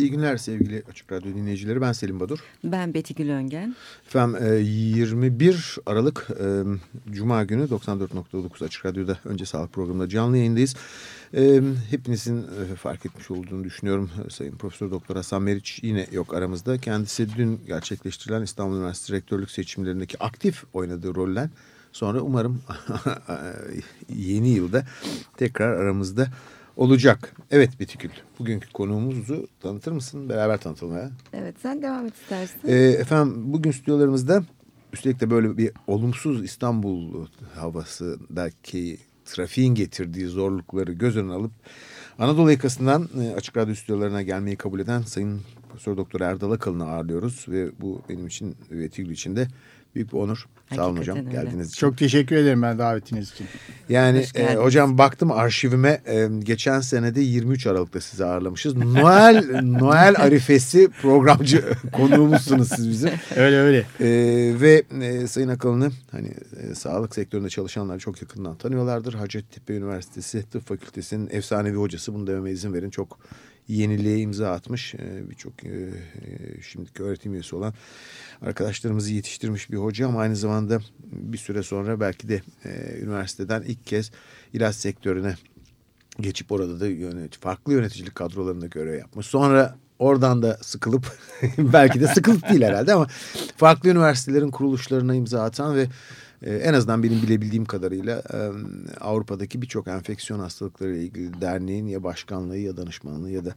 İyi günler sevgili Açık Radyo dinleyicileri. Ben Selim Badur. Ben Betigül Öngen. Efendim 21 e, Aralık e, Cuma günü 94.9 Açık Radyo'da Önce Sağlık programında canlı yayındayız. E, hepinizin fark etmiş olduğunu düşünüyorum. Sayın Profesör Doktor Hasan Meriç yine yok aramızda. Kendisi dün gerçekleştirilen İstanbul Üniversitesi Rektörlük seçimlerindeki aktif oynadığı rolden sonra umarım yeni yılda tekrar aramızda olacak. Evet Betikül, bugünkü konuğumuzu tanıtır mısın? Beraber tanıtalım. Ha? Evet, sen devam et istersen. Ee, efendim bugün stüdyolarımızda üstelik de böyle bir olumsuz İstanbul havasındaki trafiğin getirdiği zorlukları göz önüne alıp Anadolu yakasından e, Açık Radyo stüdyolarına gelmeyi kabul eden Sayın Profesör Doktor Erdal Akalın'ı ağırlıyoruz ve bu benim için ve Tigri için de büyük bir onur. Sağ olun hocam öyle. geldiğiniz için. Çok teşekkür ederim ben davetiniz için. Yani e, hocam baktım arşivime e, geçen senede 23 Aralık'ta sizi ağırlamışız. Noel Noel arifesi programcı konuğumuzsunuz siz bizim. Öyle öyle. E, ve e, Sayın Akalın'ı hani e, sağlık sektöründe çalışanlar çok yakından tanıyorlardır. Hacettepe Üniversitesi Tıp Fakültesi'nin efsanevi hocası bunu dememe izin verin. Çok yeniliğe imza atmış. E, Birçok e, e, şimdiki öğretim üyesi olan arkadaşlarımızı yetiştirmiş bir hoca ama aynı zamanda bir süre sonra belki de üniversiteden ilk kez ilaç sektörüne geçip orada da yönet farklı yöneticilik kadrolarında görev yapmış. Sonra oradan da sıkılıp belki de sıkılıp değil herhalde ama farklı üniversitelerin kuruluşlarına imza atan ve e, en azından benim bilebildiğim kadarıyla e, Avrupa'daki birçok enfeksiyon hastalıkları ile ilgili derneğin ya başkanlığı ya danışmanlığı ya da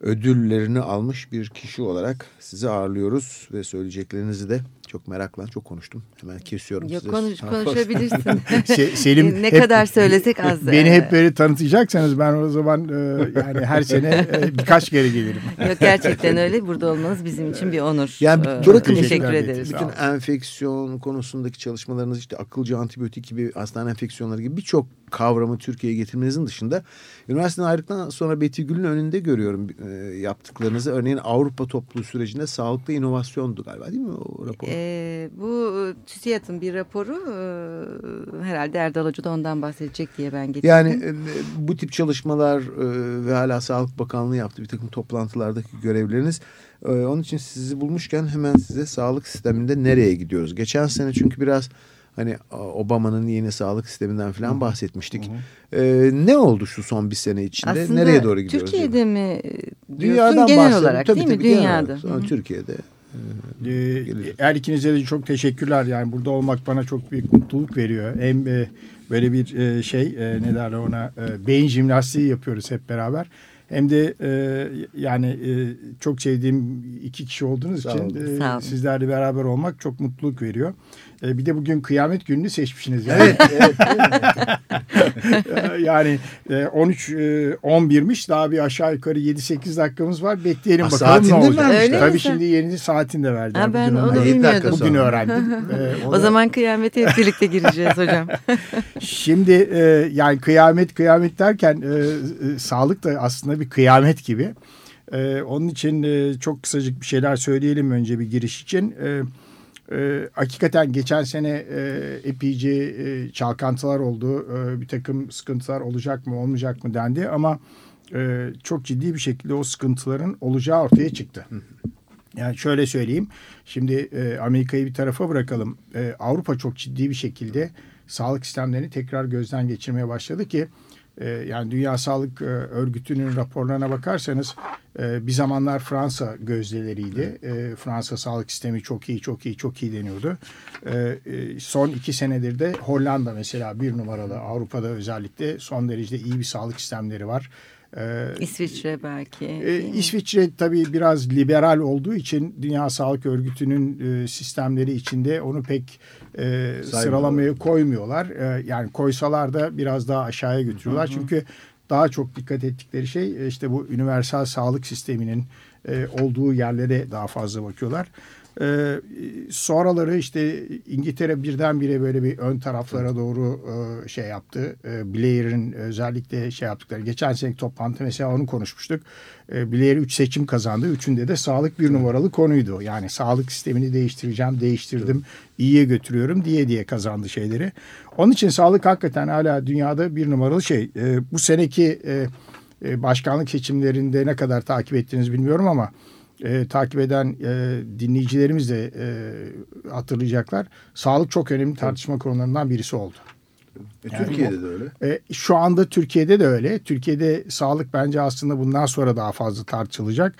ödüllerini almış bir kişi olarak sizi ağırlıyoruz ve söyleyeceklerinizi de çok merakla çok konuştum. Hemen kesiyorum Yok size. konuş, konuşabilirsin. Selim ne hep, kadar söylesek az. Beni hep böyle tanıtacaksanız ben o zaman e, yani her sene e, birkaç kere gelirim. Yok gerçekten öyle. Burada olmanız bizim için bir onur. Yani ee, bırakın teşekkür ederiz. Bütün enfeksiyon konusundaki çalışmalarınız işte akılcı antibiyotik gibi hastane enfeksiyonları gibi birçok kavramı Türkiye'ye getirmenizin dışında üniversiteden ayrıldıktan sonra Betty Gül'ün önünde görüyorum e, yaptıklarınızı. Örneğin Avrupa topluluğu sürecinde sağlıklı inovasyondu galiba değil mi o rapor? E, bu TÜSİAD'ın bir raporu e, herhalde Erdal Hoca da ondan bahsedecek diye ben getirdim. Yani e, bu tip çalışmalar e, ve hala Sağlık Bakanlığı yaptı bir takım toplantılardaki görevleriniz. E, onun için sizi bulmuşken hemen size sağlık sisteminde nereye gidiyoruz? Geçen sene çünkü biraz hani Obama'nın yeni sağlık sisteminden falan bahsetmiştik. Hı hı. Ee, ne oldu şu son bir sene içinde? Aslında Nereye doğru gidiyoruz? Türkiye'de mi Dünyadan genel olarak tabii, değil tabii, mi? Dünyada. Sonra Türkiye'de. Ee, her ikinize de çok teşekkürler. Yani burada olmak bana çok büyük mutluluk veriyor. Hem e, böyle bir e, şey e, ne derler ona e, beyin jimnastiği yapıyoruz hep beraber. Hem de e, yani e, çok sevdiğim iki kişi olduğunuz Sağ için e, sizlerle beraber olmak çok mutluluk veriyor. E, bir de bugün kıyamet gününü seçmişsiniz. Yani. Evet. evet yani e, 13 e, 11'miş daha bir aşağı yukarı 7-8 dakikamız var. Bekleyelim ha, bakalım ne olacak. Öyle Tabii şimdi yeni saatinde verdiler. Ha, ben bugün onu bilmiyordum. Bugün öğrendim. e, o zaman kıyamete hep birlikte gireceğiz hocam. şimdi e, yani kıyamet kıyamet derken e, e, sağlık da aslında bir kıyamet gibi. E, onun için e, çok kısacık bir şeyler söyleyelim önce bir giriş için. E, e, hakikaten geçen sene e, epeyce e, çalkantılar oldu. E, bir takım sıkıntılar olacak mı olmayacak mı dendi ama e, çok ciddi bir şekilde o sıkıntıların olacağı ortaya çıktı. Yani şöyle söyleyeyim. Şimdi e, Amerika'yı bir tarafa bırakalım. E, Avrupa çok ciddi bir şekilde sağlık sistemlerini tekrar gözden geçirmeye başladı ki e, yani Dünya Sağlık e, Örgütü'nün raporlarına bakarsanız e, bir zamanlar Fransa gözdeleriydi. E, Fransa sağlık sistemi çok iyi, çok iyi, çok iyi deniyordu. E, e, son iki senedir de Hollanda mesela bir numaralı Avrupa'da özellikle son derece iyi bir sağlık sistemleri var. Ee, İsviçre belki. E, İsviçre tabii biraz liberal olduğu için Dünya Sağlık Örgütü'nün e, sistemleri içinde onu pek e, sıralamaya koymuyorlar. E, yani koysalar da biraz daha aşağıya götürüyorlar. Hı hı. Çünkü daha çok dikkat ettikleri şey e, işte bu universal sağlık sisteminin e, olduğu yerlere daha fazla bakıyorlar. E, sonraları işte İngiltere birdenbire böyle bir ön taraflara doğru e, şey yaptı. E, Blair'in özellikle şey yaptıkları. Geçen seneki toplantı mesela onu konuşmuştuk. E, Blair 3 seçim kazandı. Üçünde de sağlık bir numaralı konuydu. Yani sağlık sistemini değiştireceğim, değiştirdim, iyiye götürüyorum diye diye kazandı şeyleri. Onun için sağlık hakikaten hala dünyada bir numaralı şey. E, bu seneki e, e başkanlık seçimlerinde ne kadar takip ettiğinizi bilmiyorum ama e, takip eden e, dinleyicilerimiz de e, hatırlayacaklar. Sağlık çok önemli tartışma konularından birisi oldu. E, yani Türkiye'de bu, de öyle. E, şu anda Türkiye'de de öyle. Türkiye'de sağlık bence aslında bundan sonra daha fazla tartışılacak.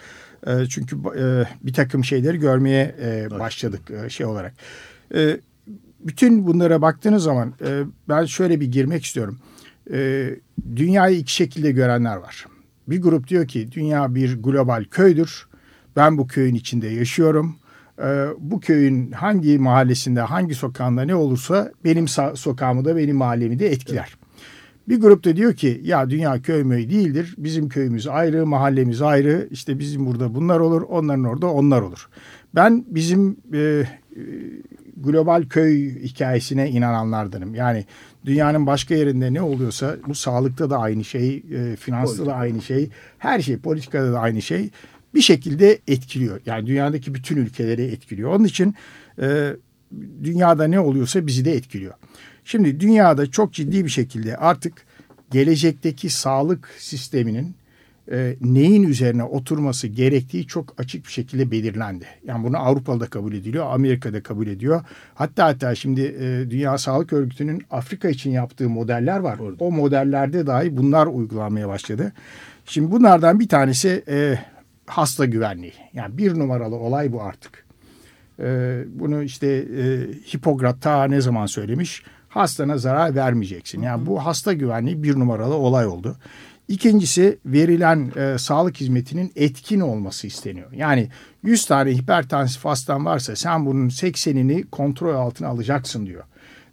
E, çünkü e, bir takım şeyleri görmeye e, başladık e, şey olarak. E, bütün bunlara baktığınız zaman e, ben şöyle bir girmek istiyorum. E, dünyayı iki şekilde görenler var. Bir grup diyor ki dünya bir global köydür. Ben bu köyün içinde yaşıyorum. Ee, bu köyün hangi mahallesinde, hangi sokağında ne olursa benim so- sokağımı da benim mahallemi de etkiler. Bir grup da diyor ki ya dünya köy möy değildir. Bizim köyümüz ayrı, mahallemiz ayrı. İşte bizim burada bunlar olur, onların orada onlar olur. Ben bizim e, e global köy hikayesine inananlardanım. Yani dünyanın başka yerinde ne oluyorsa bu sağlıkta da aynı şey, e, finansta da aynı şey, her şey politikada da aynı şey bir şekilde etkiliyor. Yani dünyadaki bütün ülkeleri etkiliyor. Onun için e, dünyada ne oluyorsa bizi de etkiliyor. Şimdi dünyada çok ciddi bir şekilde artık gelecekteki sağlık sisteminin e, neyin üzerine oturması gerektiği çok açık bir şekilde belirlendi. Yani bunu Avrupa'da kabul ediliyor, Amerika'da kabul ediyor. Hatta hatta şimdi e, Dünya Sağlık Örgütü'nün Afrika için yaptığı modeller var. Orada. O modellerde dahi bunlar uygulanmaya başladı. Şimdi bunlardan bir tanesi e, hasta güvenliği. Yani bir numaralı olay bu artık. Ee, bunu işte e, Hipokrat ta ne zaman söylemiş? Hastana zarar vermeyeceksin. Yani bu hasta güvenliği bir numaralı olay oldu. İkincisi verilen e, sağlık hizmetinin etkin olması isteniyor. Yani 100 tane hipertansif hastan varsa sen bunun 80'ini kontrol altına alacaksın diyor.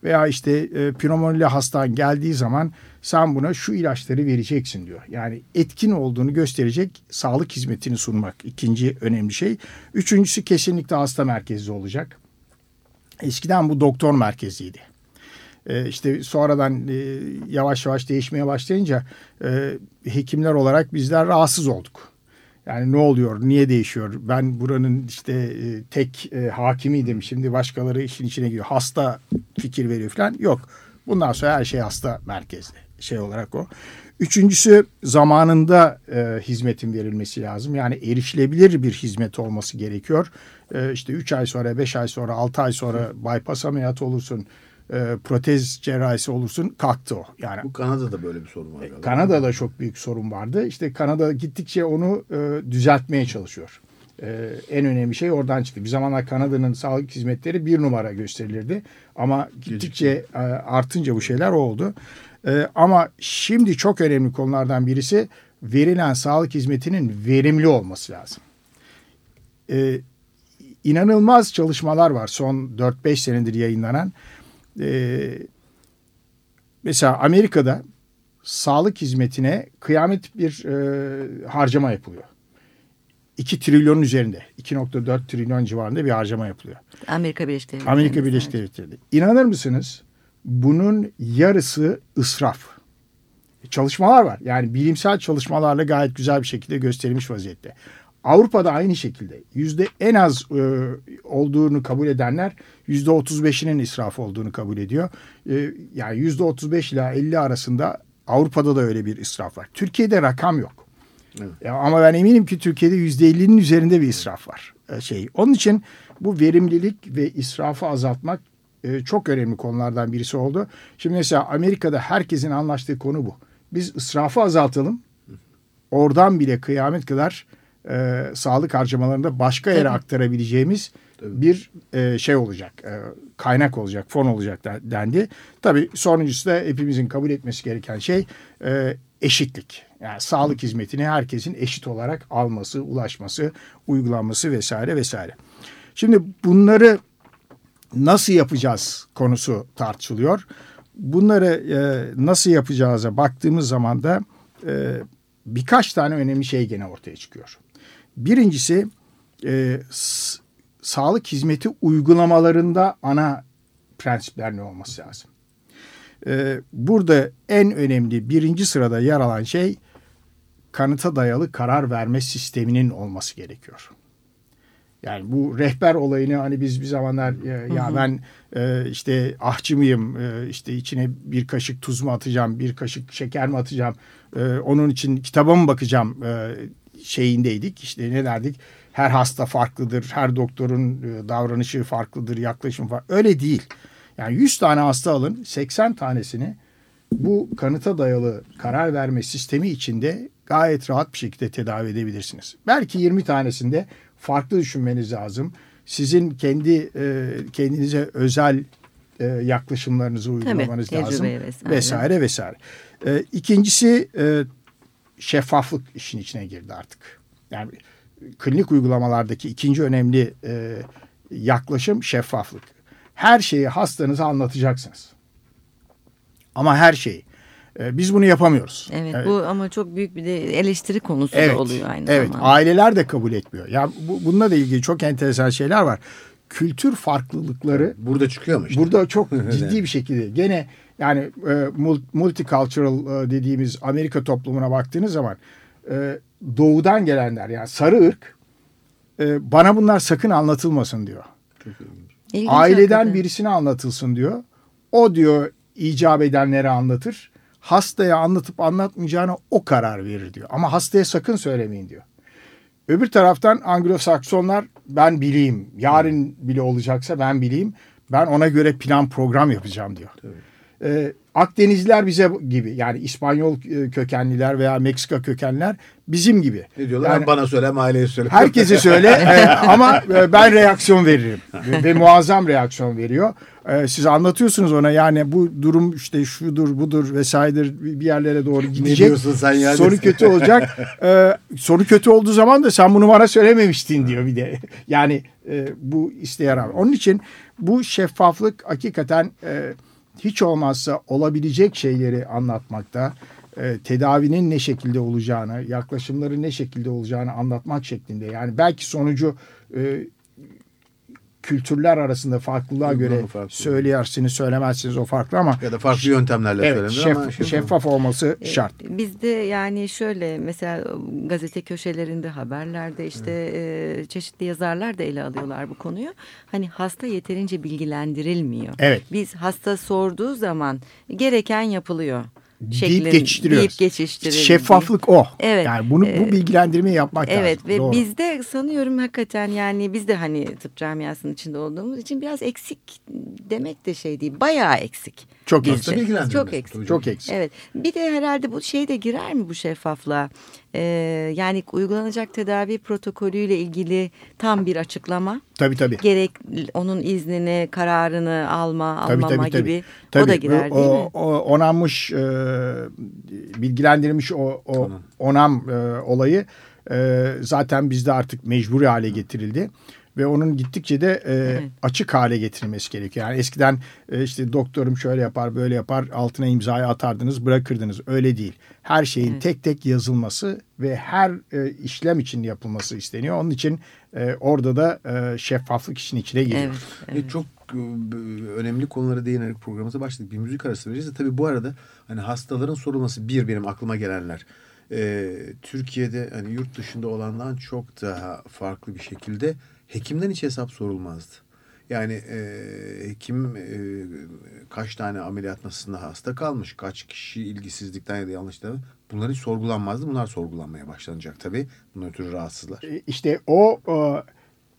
Veya işte e, pneumonili hastan geldiği zaman sen buna şu ilaçları vereceksin diyor. Yani etkin olduğunu gösterecek sağlık hizmetini sunmak ikinci önemli şey. Üçüncüsü kesinlikle hasta merkezli olacak. Eskiden bu doktor merkeziydi. Ee, işte sonradan e, yavaş yavaş değişmeye başlayınca e, hekimler olarak bizler rahatsız olduk. Yani ne oluyor, niye değişiyor? Ben buranın işte e, tek e, hakimiydim. Şimdi başkaları işin içine giriyor. Hasta fikir veriyor falan. Yok. Bundan sonra her şey hasta merkezli şey olarak o. Üçüncüsü zamanında e, hizmetin verilmesi lazım. Yani erişilebilir bir hizmet olması gerekiyor. E, işte 3 ay sonra, 5 ay sonra, 6 ay sonra bypass ameliyatı olursun, e, protez cerrahisi olursun kalktı o. Yani Bu Kanada'da böyle bir sorun var. E, Kanada'da çok büyük sorun vardı. İşte Kanada gittikçe onu e, düzeltmeye çalışıyor. E, en önemli şey oradan çıktı. Bir zamanlar Kanada'nın sağlık hizmetleri bir numara gösterilirdi. Ama gittikçe e, artınca bu şeyler oldu. E, ama şimdi çok önemli konulardan birisi verilen sağlık hizmetinin verimli olması lazım. E, inanılmaz çalışmalar var son 4-5 senedir yayınlanan. E, mesela Amerika'da sağlık hizmetine kıyamet bir e, harcama yapılıyor. 2 trilyonun üzerinde. 2.4 trilyon civarında bir harcama yapılıyor. Amerika Birleşik Devletleri. Amerika Birleşik Devletleri. İnanır mısınız? Bunun yarısı ısraf. Çalışmalar var. Yani bilimsel çalışmalarla gayet güzel bir şekilde gösterilmiş vaziyette. Avrupa'da aynı şekilde yüzde en az e, olduğunu kabul edenler yüzde otuz beşinin israf olduğunu kabul ediyor. E, yani yüzde otuz beş ila elli arasında Avrupa'da da öyle bir israf var. Türkiye'de rakam yok. Evet. Ya, ama ben eminim ki Türkiye'de yüzde ellinin üzerinde bir israf var. E, şey. Onun için bu verimlilik ve israfı azaltmak e, çok önemli konulardan birisi oldu. Şimdi mesela Amerika'da herkesin anlaştığı konu bu. Biz israfı azaltalım. Oradan bile kıyamet kadar e, sağlık harcamalarında başka yere Tabii. aktarabileceğimiz Tabii. bir e, şey olacak. E, kaynak olacak, fon olacak dendi. Tabii sonuncusu da hepimizin kabul etmesi gereken şey e, eşitlik. Yani sağlık hizmetini herkesin eşit olarak alması, ulaşması, uygulanması vesaire vesaire. Şimdi bunları nasıl yapacağız konusu tartışılıyor. Bunları e, nasıl yapacağıza baktığımız zaman da e, birkaç tane önemli şey gene ortaya çıkıyor. Birincisi e, sağlık hizmeti uygulamalarında ana prensipler ne olması lazım? E, burada en önemli birinci sırada yer alan şey kanıta dayalı karar verme sisteminin olması gerekiyor. Yani bu rehber olayını hani biz bir zamanlar e, ya ben e, işte ahçı mıyım e, işte içine bir kaşık tuz mu atacağım bir kaşık şeker mi atacağım e, onun için kitaba mı bakacağım e, şeyindeydik işte ne derdik her hasta farklıdır her doktorun e, davranışı farklıdır yaklaşım farklı öyle değil. Yani 100 tane hasta alın 80 tanesini bu kanıta dayalı karar verme sistemi içinde gayet rahat bir şekilde tedavi edebilirsiniz. Belki 20 tanesinde farklı düşünmeniz lazım. Sizin kendi e, kendinize özel e, yaklaşımlarınızı uygulamanız Tabii, lazım. vesaire. Vesaire vesaire. E, ikincisi e, şeffaflık işin içine girdi artık. Yani klinik uygulamalardaki ikinci önemli e, yaklaşım şeffaflık. Her şeyi hastanıza anlatacaksınız. Ama her şeyi. E, biz bunu yapamıyoruz. Evet, Evet. bu ama çok büyük bir de eleştiri konusu Evet, da oluyor aynı evet. zamanda. Aileler de kabul etmiyor. Ya bu, bununla da ilgili çok enteresan şeyler var. Kültür farklılıkları Burada çıkıyor mu işte? burada çok ciddi bir şekilde gene yani e, mul- multicultural e, dediğimiz Amerika toplumuna baktığınız zaman e, doğudan gelenler yani sarı ırk e, bana bunlar sakın anlatılmasın diyor. İlginç Aileden hakikaten. birisine anlatılsın diyor. O diyor icap edenlere anlatır. Hastaya anlatıp anlatmayacağına o karar verir diyor. Ama hastaya sakın söylemeyin diyor. Öbür taraftan Anglo-Saksonlar ben bileyim. Yarın bile olacaksa ben bileyim. Ben ona göre plan program yapacağım diyor. Ee, Akdenizliler bize gibi yani İspanyol e, kökenliler veya Meksika kökenliler bizim gibi. Ne diyorlar? Yani- bana söyle aileye söyle. Herkese söyle e, ama e, ben reaksiyon veririm ve, ve muazzam reaksiyon veriyor. E, siz anlatıyorsunuz ona yani bu durum işte şudur budur vesairedir bir yerlere doğru gidecek. diyorsun sen ya? Sonu kötü olacak. E, sonu kötü olduğu zaman da sen bunu bana söylememiştin diyor bir de. Yani e, bu isteğe yarar. Onun için bu şeffaflık hakikaten e, hiç olmazsa olabilecek şeyleri anlatmakta e, tedavinin ne şekilde olacağını, yaklaşımların ne şekilde olacağını anlatmak şeklinde. Yani belki sonucu e, kültürler arasında farklılığa Uygulama göre farklı. söyleyersiniz, söylemezsiniz o farklı ama Ya da farklı yöntemlerle evet, söylenir ama şeff- şimdi- şeffaf olması E, şart. Bizde yani şöyle mesela gazete köşelerinde haberlerde işte e, çeşitli yazarlar da ele alıyorlar bu konuyu. Hani hasta yeterince bilgilendirilmiyor. Evet. Biz hasta sorduğu zaman gereken yapılıyor. Deyip şeklin- geçiştiriyoruz. Deyip geçiştirildi. Şeffaflık o. Evet. Yani bunu bu Ee, bilgilendirmeyi yapmak Evet lazım. ve Doğru. bizde sanıyorum hakikaten yani biz de hani tıp camiasının içinde olduğumuz için biraz eksik demek de şey değil. Bayağı eksik. çok eksik. Çok eksik. Çok eksik. Evet. Bir de herhalde bu şey de girer mi bu şeffaflığa? Ee, yani uygulanacak tedavi protokolüyle ilgili tam bir açıklama. Tabii tabii. Gerek onun iznini, kararını alma, Tabii, almama tabii, tabii. gibi. Tabii, o da girer bu, değil o, mi? o onanmış, e, bilgilendirilmiş o, o onam e, olayı e, zaten bizde artık mecburi hale getirildi. Ve onun gittikçe de e, Evet. açık hale getirilmesi gerekiyor. Yani eskiden e, işte doktorum şöyle yapar böyle yapar altına imzayı atardınız bırakırdınız. Öyle değil. Her şeyin Evet. tek tek yazılması ve her e, işlem için yapılması isteniyor. Onun için e, orada da e, şeffaflık işin içine giriyor. Evet. evet. E, çok önemli konulara değinerek programımıza başladık. Bir müzik arası vereceğiz. Tabii bu arada hani hastaların sorulması bir benim aklıma gelenler. E, Türkiye'de hani yurt dışında olandan çok daha farklı bir şekilde hekimden hiç hesap sorulmazdı. Yani e, hekim e, kaç tane ameliyat masasında hasta kalmış, kaç kişi ilgisizlikten ya da yanlışlıkla bunlar hiç sorgulanmazdı. Bunlar sorgulanmaya başlanacak tabii. Bundan ötürü rahatsızlar. E, işte o e,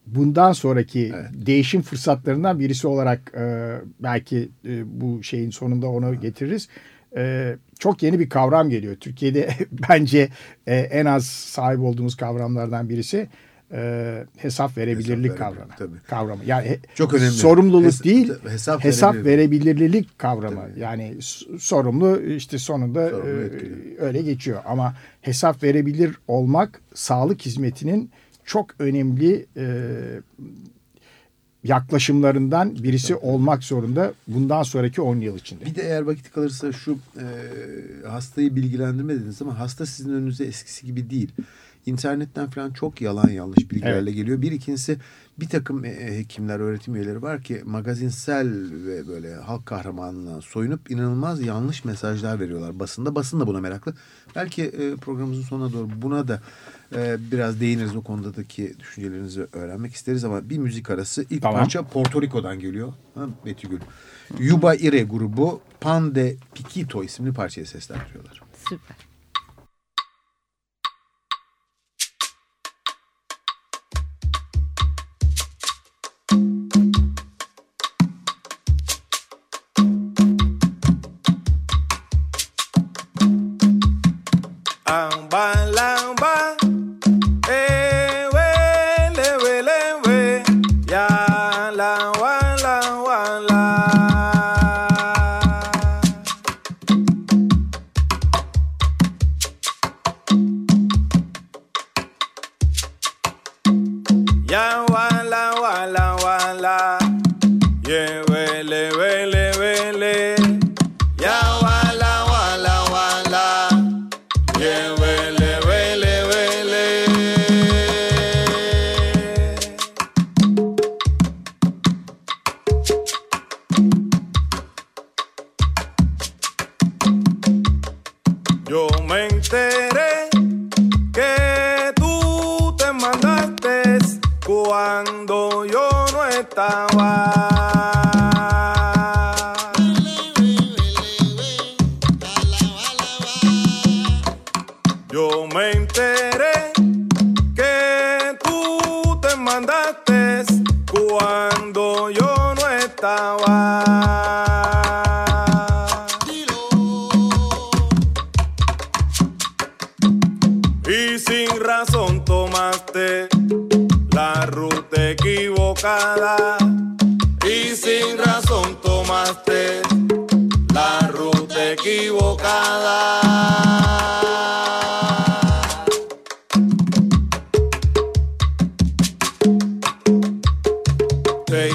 bundan sonraki Evet. değişim fırsatlarından birisi olarak e, belki e, bu şeyin sonunda onu getiririz. E, çok yeni bir kavram geliyor. Türkiye'de bence e, en az sahip olduğumuz kavramlardan birisi e, hesap verebilirlik Hesap kavramı. tabii. Kavramı. Yani he- Çok önemli. sorumluluk Hes- değil, hesap hesap, verebilirlik. verebilirlik kavramı. Tabii. Yani sorumlu işte sonunda Sorumlu e, etkili. öyle geçiyor. Ama hesap verebilir olmak sağlık hizmetinin çok önemli e, yaklaşımlarından birisi olmak zorunda bundan sonraki 10 yıl içinde. Bir de eğer vakit kalırsa şu e, hastayı bilgilendirme dediniz ama hasta sizin önünüze eskisi gibi değil internetten falan çok yalan yanlış bilgilerle evet. geliyor. Bir ikincisi bir takım e, e, hekimler, öğretim üyeleri var ki magazinsel ve böyle halk kahramanına soyunup inanılmaz yanlış mesajlar veriyorlar basında. Basın da buna meraklı. Belki e, programımızın sonuna doğru buna da biraz değiniriz o konudaki düşüncelerinizi öğrenmek isteriz ama bir müzik arası ilk tamam. parça Porto Rico'dan geliyor. Ha, Betügül. Yuba Ire grubu Pande Piquito isimli parçayı seslendiriyorlar. Süper.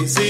crazy.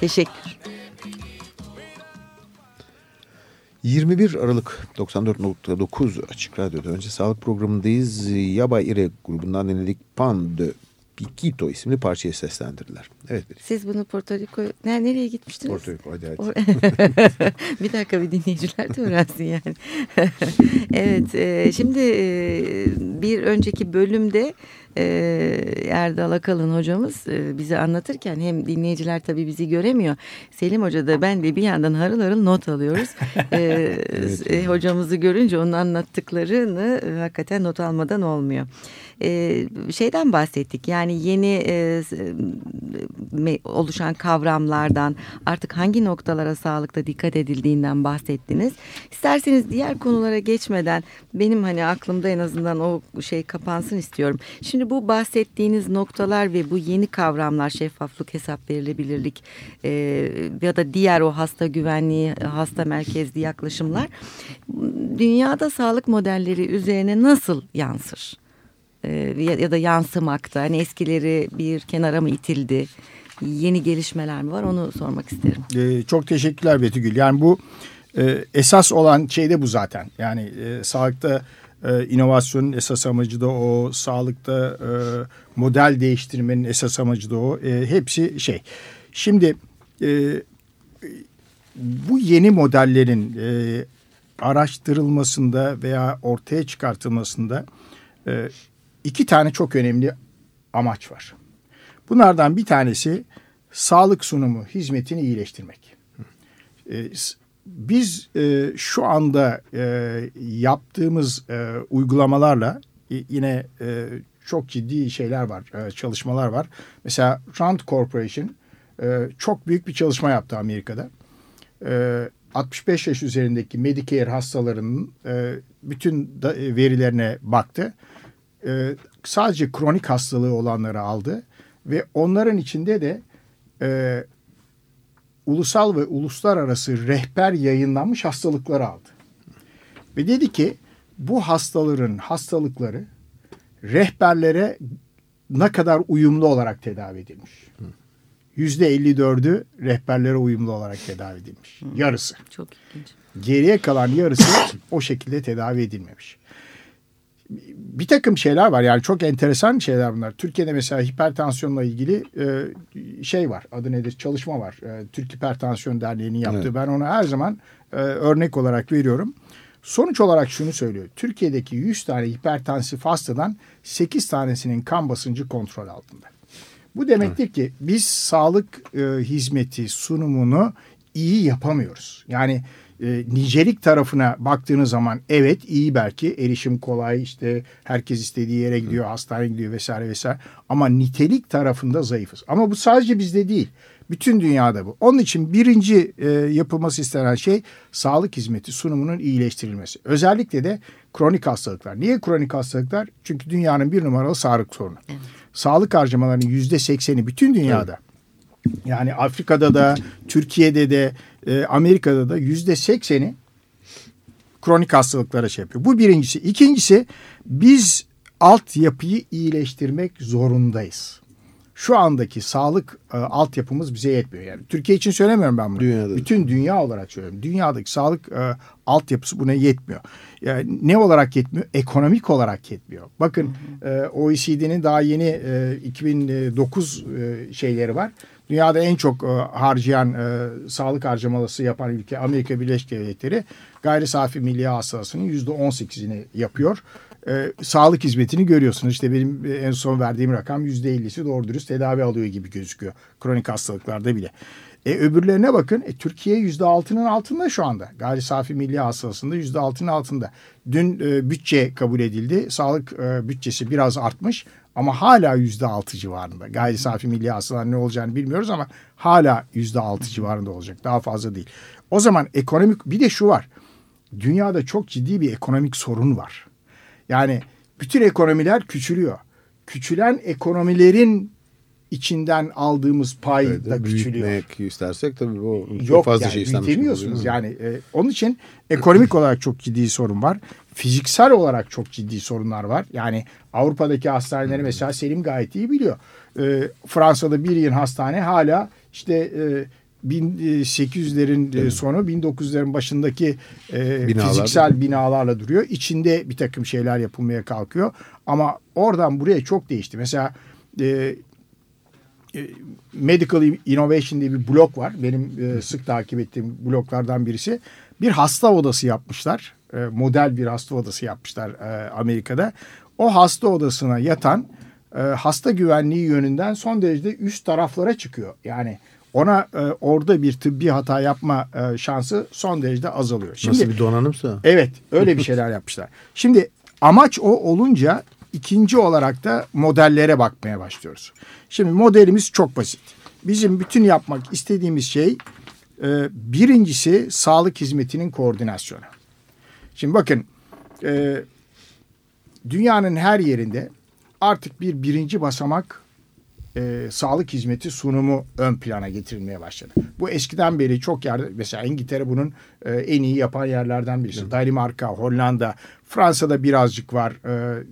Teşekkür. 21 Aralık 94.9 Açık Radyo'da önce sağlık programındayız. Yaba İre grubundan dinledik Pan de Piquito isimli parçayı seslendirdiler. Evet. Siz bunu Porto Rico ne, nereye gitmiştiniz? Porto Rico hadi hadi. bir dakika bir dinleyiciler de öğrensin yani. evet e, şimdi e, bir önceki bölümde e, Erdal Akalın hocamız e, bize anlatırken hem dinleyiciler tabii bizi göremiyor. Selim Hoca da ben de bir yandan harıl harıl not alıyoruz. e, e evet. e, hocamızı görünce onun anlattıklarını e, hakikaten not almadan olmuyor. Şeyden bahsettik yani yeni oluşan kavramlardan artık hangi noktalara sağlıkta dikkat edildiğinden bahsettiniz. İsterseniz diğer konulara geçmeden benim hani aklımda en azından o şey kapansın istiyorum. Şimdi bu bahsettiğiniz noktalar ve bu yeni kavramlar şeffaflık, hesap verilebilirlik ya da diğer o hasta güvenliği, hasta merkezli yaklaşımlar dünyada sağlık modelleri üzerine nasıl yansır? E, ya, da yansımakta. Hani eskileri bir kenara mı itildi? Yeni gelişmeler mi var? Onu sormak isterim. Ee, çok teşekkürler Betügül. Yani bu e, esas olan şey de bu zaten. Yani e, sağlıkta e, inovasyonun esas amacı da o. Sağlıkta e, model değiştirmenin esas amacı da o. E, hepsi şey. Şimdi e, bu yeni modellerin e, araştırılmasında veya ortaya çıkartılmasında e, iki tane çok önemli amaç var. Bunlardan bir tanesi sağlık sunumu hizmetini iyileştirmek. E, biz e, şu anda e, yaptığımız e, uygulamalarla yine çok ciddi şeyler var, çalışmalar var. Mesela Rand Corporation çok büyük bir çalışma yaptı Amerika'da. E, 65 yaş üzerindeki Medicare hastalarının bütün verilerine baktı. Sadece kronik hastalığı olanları aldı ve onların içinde de e, ulusal ve uluslararası rehber yayınlanmış hastalıkları aldı. Ve dedi ki bu hastaların hastalıkları rehberlere ne kadar uyumlu olarak tedavi edilmiş. Yüzde 54'ü rehberlere uyumlu olarak tedavi edilmiş. Yarısı. Çok ilginç. Geriye kalan yarısı o şekilde tedavi edilmemiş. Bir takım şeyler var yani çok enteresan şeyler bunlar. Türkiye'de mesela hipertansiyonla ilgili e, şey var adı nedir çalışma var. E, Türk Hipertansiyon Derneği'nin yaptığı Evet. ben onu her zaman e, örnek olarak veriyorum. Sonuç olarak şunu söylüyor. Türkiye'deki 100 tane hipertansif hastadan 8 tanesinin kan basıncı kontrol altında. Bu demektir ki biz sağlık e, hizmeti sunumunu iyi yapamıyoruz. Yani e, nicelik tarafına baktığınız zaman evet iyi belki erişim kolay işte herkes istediği yere gidiyor hastaneye gidiyor vesaire vesaire ama nitelik tarafında zayıfız. Ama bu sadece bizde değil bütün dünyada bu. Onun için birinci e, yapılması istenen şey sağlık hizmeti sunumunun iyileştirilmesi. Özellikle de kronik hastalıklar. Niye kronik hastalıklar? Çünkü dünyanın bir numaralı sağlık sorunu. Sağlık harcamalarının yüzde sekseni bütün dünyada. Yani Afrika'da da, Türkiye'de de, e, Amerika'da da yüzde sekseni kronik hastalıklara şey yapıyor. Bu birincisi. İkincisi biz altyapıyı iyileştirmek zorundayız. Şu andaki sağlık e, altyapımız bize yetmiyor. Yani Türkiye için söylemiyorum ben bunu. Dünyada. Bütün dünya olarak söylüyorum. Dünyadaki sağlık e, altyapısı buna yetmiyor. Yani ne olarak yetmiyor? Ekonomik olarak yetmiyor. Bakın e, OECD'nin daha yeni e, 2009 e, şeyleri var. Dünyada en çok e, harcayan e, sağlık harcamalısı yapan ülke Amerika Birleşik Devletleri gayri safi milli hasılasının yüzde 18'ini yapıyor. E, sağlık hizmetini görüyorsunuz. İşte benim en son verdiğim rakam yüzde 50'si doğru dürüst tedavi alıyor gibi gözüküyor. Kronik hastalıklarda bile. E, öbürlerine bakın. E, Türkiye yüzde altının altında şu anda. Gayri safi milli hasılasında yüzde altının altında. Dün e, bütçe kabul edildi. Sağlık e, bütçesi biraz artmış ama hala yüzde altı civarında. Gayri safi milli hasılanın ne olacağını bilmiyoruz ama hala yüzde altı civarında olacak. Daha fazla değil. O zaman ekonomik bir de şu var. Dünyada çok ciddi bir ekonomik sorun var. Yani bütün ekonomiler küçülüyor. Küçülen ekonomilerin içinden aldığımız pay Evet, da küçülüyor. büyütmek istersek tabii bu çok Yok fazla yani şey istenmiş. büyütemiyorsunuz. Yani e, onun için ekonomik olarak çok ciddi sorun var. Fiziksel olarak çok ciddi sorunlar var. Yani Avrupa'daki hastaneleri mesela Selim gayet iyi biliyor. E, Fransa'da bir yıl hastane hala işte e, 1800'lerin e, sonu 1900'lerin başındaki e, Binalar. fiziksel binalarla duruyor. İçinde bir takım şeyler yapılmaya kalkıyor. Ama oradan buraya çok değişti. Mesela e, e, Medical Innovation diye bir blok var. Benim e, sık takip ettiğim bloklardan birisi. Bir hasta odası yapmışlar. E, model bir hasta odası yapmışlar e, Amerika'da. O hasta odasına yatan e, hasta güvenliği yönünden son derece üst taraflara çıkıyor. Yani ona e, orada bir tıbbi hata yapma e, şansı son derece azalıyor. Şimdi, Nasıl bir donanımsa. Evet öyle bir şeyler yapmışlar. Şimdi amaç o olunca ikinci olarak da modellere bakmaya başlıyoruz. Şimdi modelimiz çok basit. Bizim bütün yapmak istediğimiz şey e, birincisi sağlık hizmetinin koordinasyonu. Şimdi bakın e, dünyanın her yerinde artık bir birinci basamak e, sağlık hizmeti sunumu ön plana getirilmeye başladı. Bu eskiden beri çok yerde mesela İngiltere bunun e, en iyi yapan yerlerden birisi. Evet. Danimarka, Hollanda, Fransa'da birazcık var e,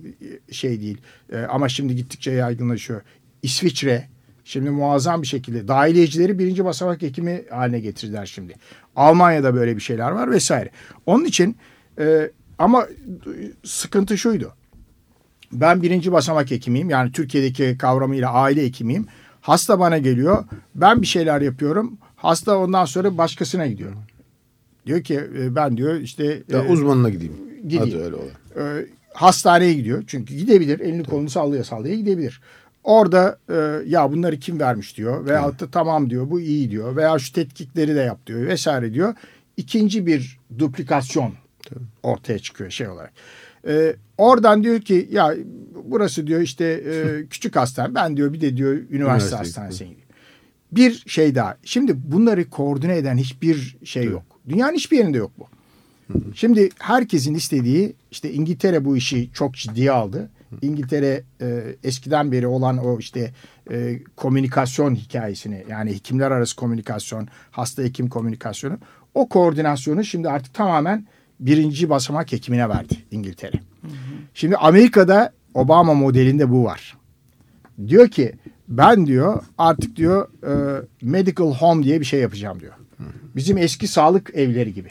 şey değil e, ama şimdi gittikçe yaygınlaşıyor. İsviçre şimdi muazzam bir şekilde dahiliyecileri birinci basamak hekimi haline getirdiler şimdi. Almanya'da böyle bir şeyler var vesaire. Onun için e, ama sıkıntı şuydu ben birinci basamak hekimiyim. Yani Türkiye'deki kavramıyla aile hekimiyim. Hasta bana geliyor. Ben bir şeyler yapıyorum. Hasta ondan sonra başkasına gidiyor. Diyor ki e, ben diyor işte ya e, uzmanına gideyim. Gideyim. Hadi öyle olur. E, hastaneye gidiyor. Çünkü gidebilir. Elini Tabii. kolunu sallaya sallaya gidebilir. Orada e, ya bunları kim vermiş diyor. Veya da tamam diyor bu iyi diyor. Veya şu tetkikleri de yap diyor vesaire diyor. İkinci bir duplikasyon Tabii. ortaya çıkıyor şey olarak. E, oradan diyor ki ya burası diyor işte e, küçük hastane. Ben diyor bir de diyor üniversite, üniversite hastanesine gideyim. Bir şey daha. Şimdi bunları koordine eden hiçbir şey evet. yok. Dünyanın hiçbir yerinde yok bu. Şimdi herkesin istediği işte İngiltere bu işi çok ciddiye aldı. İngiltere e, eskiden beri olan o işte e, komünikasyon hikayesini yani hekimler arası komünikasyon, hasta hekim komünikasyonu o koordinasyonu şimdi artık tamamen birinci basamak hekimine verdi İngiltere. Hı hı. Şimdi Amerika'da Obama modelinde bu var. Diyor ki ben diyor artık diyor e, medical home diye bir şey yapacağım diyor. Bizim eski sağlık evleri gibi.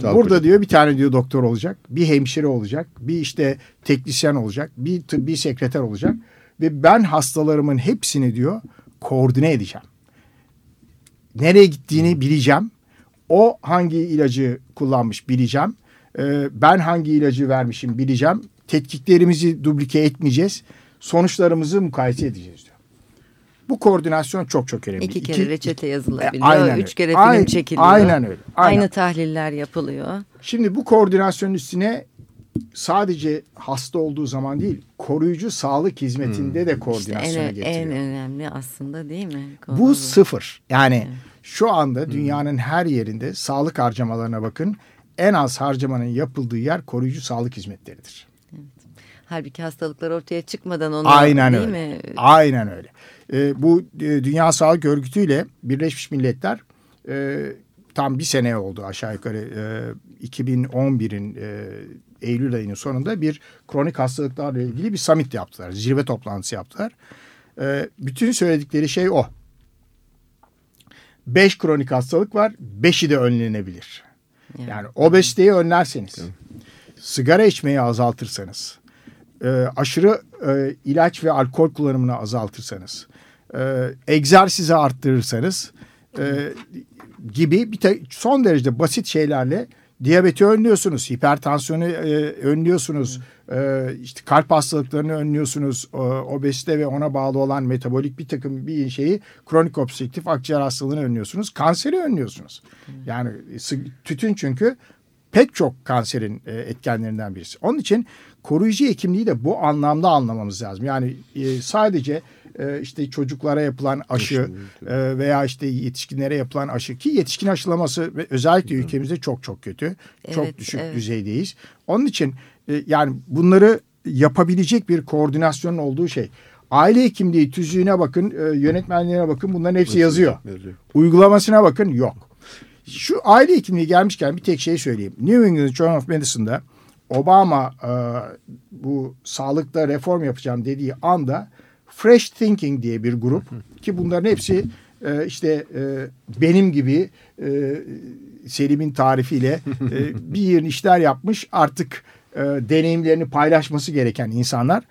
Sağlık Burada hocam. diyor bir tane diyor doktor olacak, bir hemşire olacak, bir işte teknisyen olacak, bir tıbbi sekreter olacak ve ben hastalarımın hepsini diyor koordine edeceğim. Nereye gittiğini bileceğim o hangi ilacı kullanmış bileceğim. Ee, ben hangi ilacı vermişim bileceğim. Tetkiklerimizi dublike etmeyeceğiz. Sonuçlarımızı mukayese edeceğiz diyor. Bu koordinasyon çok çok önemli. İki kere İki, reçete yazılabiliyor. E, aynen Üç kere film çekiliyor. Aynen öyle. Aynen. Aynı tahliller yapılıyor. Şimdi bu koordinasyonun üstüne sadece hasta olduğu zaman değil, koruyucu sağlık hizmetinde hmm. de koordinasyonu işte en, getiriyor. En önemli aslında değil mi? Konu bu sıfır. Yani evet. Şu anda hmm. dünyanın her yerinde sağlık harcamalarına bakın. En az harcamanın yapıldığı yer koruyucu sağlık hizmetleridir. Evet. Halbuki hastalıklar ortaya çıkmadan onu Aynen değil öyle. mi? Aynen öyle. Ee, bu e, Dünya Sağlık Örgütü ile Birleşmiş Milletler e, tam bir sene oldu aşağı yukarı e, 2011'in e, Eylül ayının sonunda bir kronik hastalıklarla ilgili bir summit yaptılar. Zirve toplantısı yaptılar. E, bütün söyledikleri şey o. Beş kronik hastalık var. Beşi de önlenebilir. Yani, yani obeziteyi önlerseniz, sigara içmeyi azaltırsanız, e, aşırı e, ilaç ve alkol kullanımını azaltırsanız, e, egzersizi arttırırsanız e, gibi bir son derece basit şeylerle diyabeti önlüyorsunuz, hipertansiyonu e, önlüyorsunuz, e, işte kalp hastalıklarını önlüyorsunuz, e, obezite ve ona bağlı olan metabolik bir takım bir şeyi kronik obstrüktif akciğer hastalığını önlüyorsunuz, kanseri önlüyorsunuz. Yani tütün çünkü pek çok kanserin e, etkenlerinden birisi. Onun için koruyucu hekimliği de bu anlamda anlamamız lazım. Yani e, sadece e, işte çocuklara yapılan aşı e, veya işte yetişkinlere yapılan aşı ki yetişkin aşılaması ve özellikle ülkemizde çok çok kötü. Evet, çok düşük evet. düzeydeyiz. Onun için e, yani bunları yapabilecek bir koordinasyonun olduğu şey. Aile hekimliği tüzüğüne bakın, e, yönetmenliğine bakın bunların hepsi yazıyor. Uygulamasına bakın yok. Şu aile hekimliği gelmişken bir tek şey söyleyeyim. New England Journal of Medicine'da Obama e, bu sağlıkta reform yapacağım dediği anda Fresh Thinking diye bir grup ki bunların hepsi e, işte e, benim gibi e, Selim'in tarifiyle e, bir yerin işler yapmış artık e, deneyimlerini paylaşması gereken insanlar.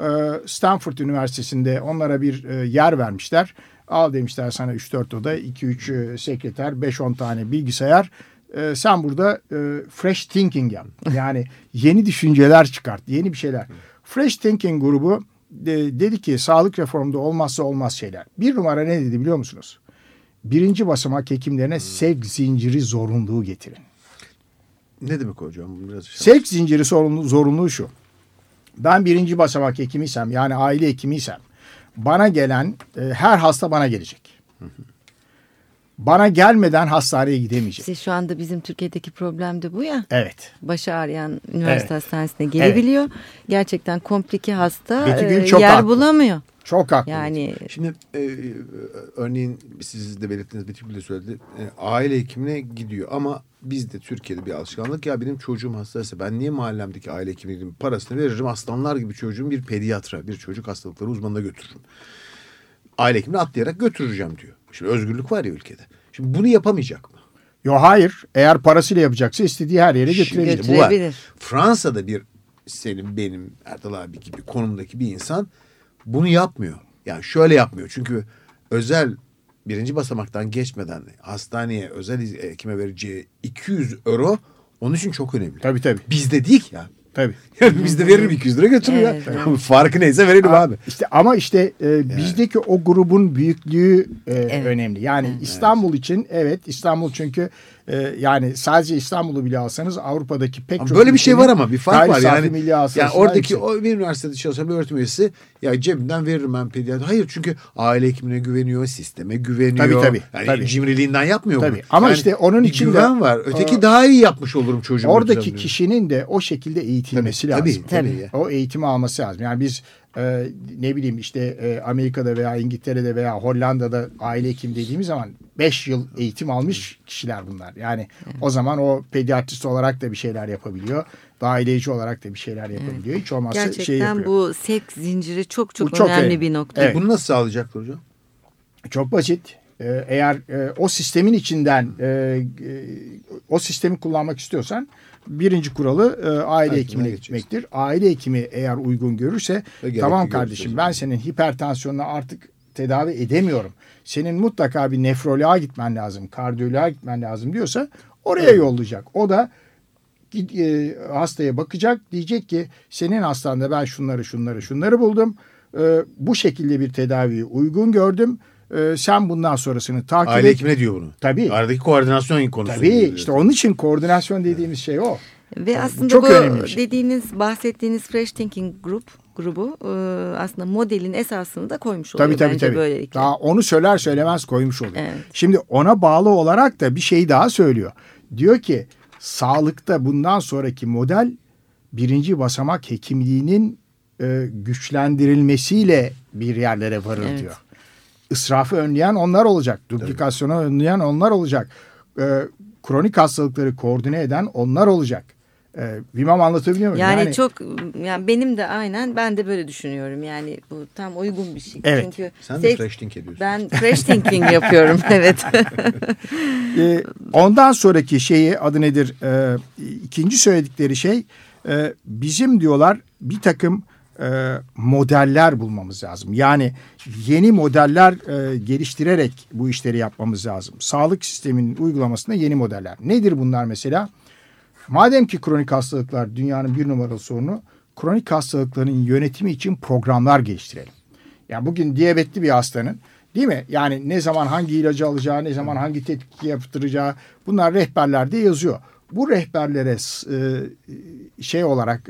E, Stanford Üniversitesi'nde onlara bir e, yer vermişler. Al demişler sana 3-4 oda, 2-3 e, sekreter, 5-10 tane bilgisayar. E, sen burada e, fresh thinking yap. Yani yeni düşünceler çıkart, yeni bir şeyler. Fresh Thinking grubu de- dedi ki sağlık reformunda olmazsa olmaz şeyler. Bir numara ne dedi biliyor musunuz? Birinci basamak hekimlerine sevk zinciri zorunluluğu getirin. Ne demek hocam? Biraz şey- Sevk zinciri zorunlu, zorunluluğu şu. Ben birinci basamak hekimiysem yani aile hekimiysem bana gelen e, her hasta bana gelecek. Bana gelmeden hastaneye gidemeyecek. İşte şu anda bizim Türkiye'deki problem de bu ya. Evet. Başı ağrıyan üniversite Evet. hastanesine gelebiliyor. Gerçekten komplike hasta e, yer haklı. bulamıyor. Çok haklı. Yani Şimdi e, örneğin siz de belirttiniz Betül de söyledi. E, aile hekimine gidiyor ama bizde Türkiye'de bir alışkanlık ya benim çocuğum hastaysa ben niye mahallemdeki aile hekiminin parasını veririm aslanlar gibi çocuğum bir pediatra bir çocuk hastalıkları uzmanına götürürüm. Aile hekimine atlayarak götüreceğim diyor. Şimdi özgürlük var ya ülkede. Şimdi bunu yapamayacak mı? Yo hayır. Eğer parasıyla yapacaksa istediği her yere Şimdi götürebilir. götürebilir. bu var. Fransa'da bir senin benim Erdal abi gibi konumdaki bir insan bunu yapmıyor. Yani şöyle yapmıyor. Çünkü özel birinci basamaktan geçmeden hastaneye özel hekime vereceği 200 euro onun için çok önemli. Tabii tabii. Bizde değil ki ya. Tabii. Yani bizde veririm 200 lira götürür ya. Evet, Farkı neyse verelim abi. İşte ama işte e, bizdeki o grubun büyüklüğü e, Evet. önemli. Yani İstanbul için evet İstanbul çünkü e, yani sadece İstanbul'u bile alsanız Avrupa'daki pek Ama çok böyle bir şey var ama bir fark var yani. Yani oradaki yüksek. o bir üniversitede çalışan bir öğretim üyesi ya cebimden veririm ben pediatri. Hayır çünkü aile hekimine güveniyor, sisteme güveniyor. Tabii, tabii, Yani tabii. cimriliğinden yapmıyor Tabii. bunu. Ama Yani işte onun için de- güven var. Öteki Aa, daha iyi yapmış olurum çocuğumu. Oradaki kişinin de o şekilde eğitilmesi Tabii, lazım. tabii, tabii. O eğitimi alması lazım. Yani biz e, ne bileyim işte e, Amerika'da veya İngiltere'de veya Hollanda'da aile hekim dediğimiz zaman 5 yıl eğitim almış kişiler bunlar. Yani o zaman o pediatrist olarak da bir şeyler yapabiliyor. Dahiliyeci olarak da bir şeyler yapabiliyor. Hiç olmazsa gerçekten şey yapıyor. bu sevk zinciri çok çok, Bu çok önemli önemli. bir nokta. Evet. Bunu nasıl sağlayacaklar hocam? Çok basit. Ee, Eğer e, o sistemin içinden e, e, o sistemi kullanmak istiyorsan birinci kuralı e, aile Hekime hekimine gitmektir. Aile hekimi eğer uygun görürse tamam kardeşim ben senin hipertansiyonunu artık tedavi edemiyorum. Senin mutlaka bir nefroloğa gitmen lazım, kardiyoloğa gitmen lazım diyorsa oraya yollayacak. O da e, hastaya bakacak diyecek ki senin hastanda ben şunları şunları şunları buldum. E, bu şekilde bir tedaviyi uygun gördüm. E, sen bundan sonrasını takip Aile et. hekimine diyor bunu. Tabii. Aradaki koordinasyon konusu. Tabii işte onun için koordinasyon dediğimiz şey o. Ve aslında çok bu önemli şey. dediğiniz bahsettiğiniz Fresh Thinking Group grubu e, aslında modelin esasını da koymuş oluyor Tabii tabii bence tabii. böylelikle. Daha onu söyler söylemez koymuş oluyor. Evet. Şimdi ona bağlı olarak da bir şey daha söylüyor. Diyor ki sağlıkta bundan sonraki model birinci basamak hekimliğinin e, güçlendirilmesiyle bir yerlere varır Evet. diyor. Israfı önleyen onlar olacak. Duplikasyonu önleyen onlar olacak. E, kronik hastalıkları koordine eden onlar olacak. E, bilmem anlatabiliyor muyum? Yani, çok yani benim de aynen ben de böyle düşünüyorum. Yani bu tam uygun bir şey. Evet. Çünkü Sen de fresh think ediyorsun. Ben fresh thinking yapıyorum evet. E, ondan sonraki şeyi adı nedir? E, ikinci söyledikleri şey e, bizim diyorlar bir takım e, modeller bulmamız lazım. Yani yeni modeller e, geliştirerek bu işleri yapmamız lazım. Sağlık sisteminin uygulamasında yeni modeller. Nedir bunlar mesela? Madem ki kronik hastalıklar dünyanın bir numaralı sorunu, kronik hastalıkların yönetimi için programlar geliştirelim. Yani bugün diyabetli bir hastanın değil mi? Yani ne zaman hangi ilacı alacağı, ne zaman hangi tetkik yaptıracağı bunlar rehberlerde yazıyor. Bu rehberlere e, şey olarak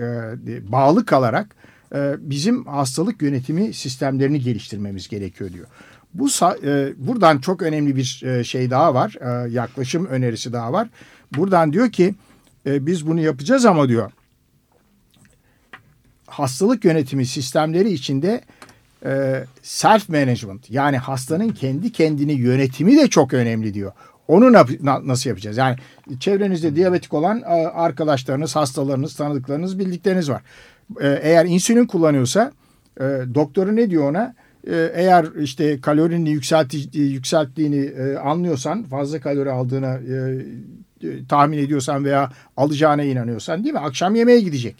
bağlı kalarak e, bizim hastalık yönetimi sistemlerini geliştirmemiz gerekiyor diyor. Bu e, buradan çok önemli bir e, şey daha var. Yaklaşım önerisi daha var. Buradan diyor ki biz bunu yapacağız ama diyor hastalık yönetimi sistemleri içinde self management yani hastanın kendi kendini yönetimi de çok önemli diyor. Onu na- na- nasıl yapacağız? Yani çevrenizde diyabetik olan arkadaşlarınız, hastalarınız, tanıdıklarınız, bildikleriniz var. E, eğer insülin kullanıyorsa e, doktoru ne diyor ona? E, eğer işte kalorini yükselti, yükselttiğini e, anlıyorsan, fazla kalori aldığını e, e, tahmin ediyorsan veya alacağına inanıyorsan değil mi? Akşam yemeğe gidecek.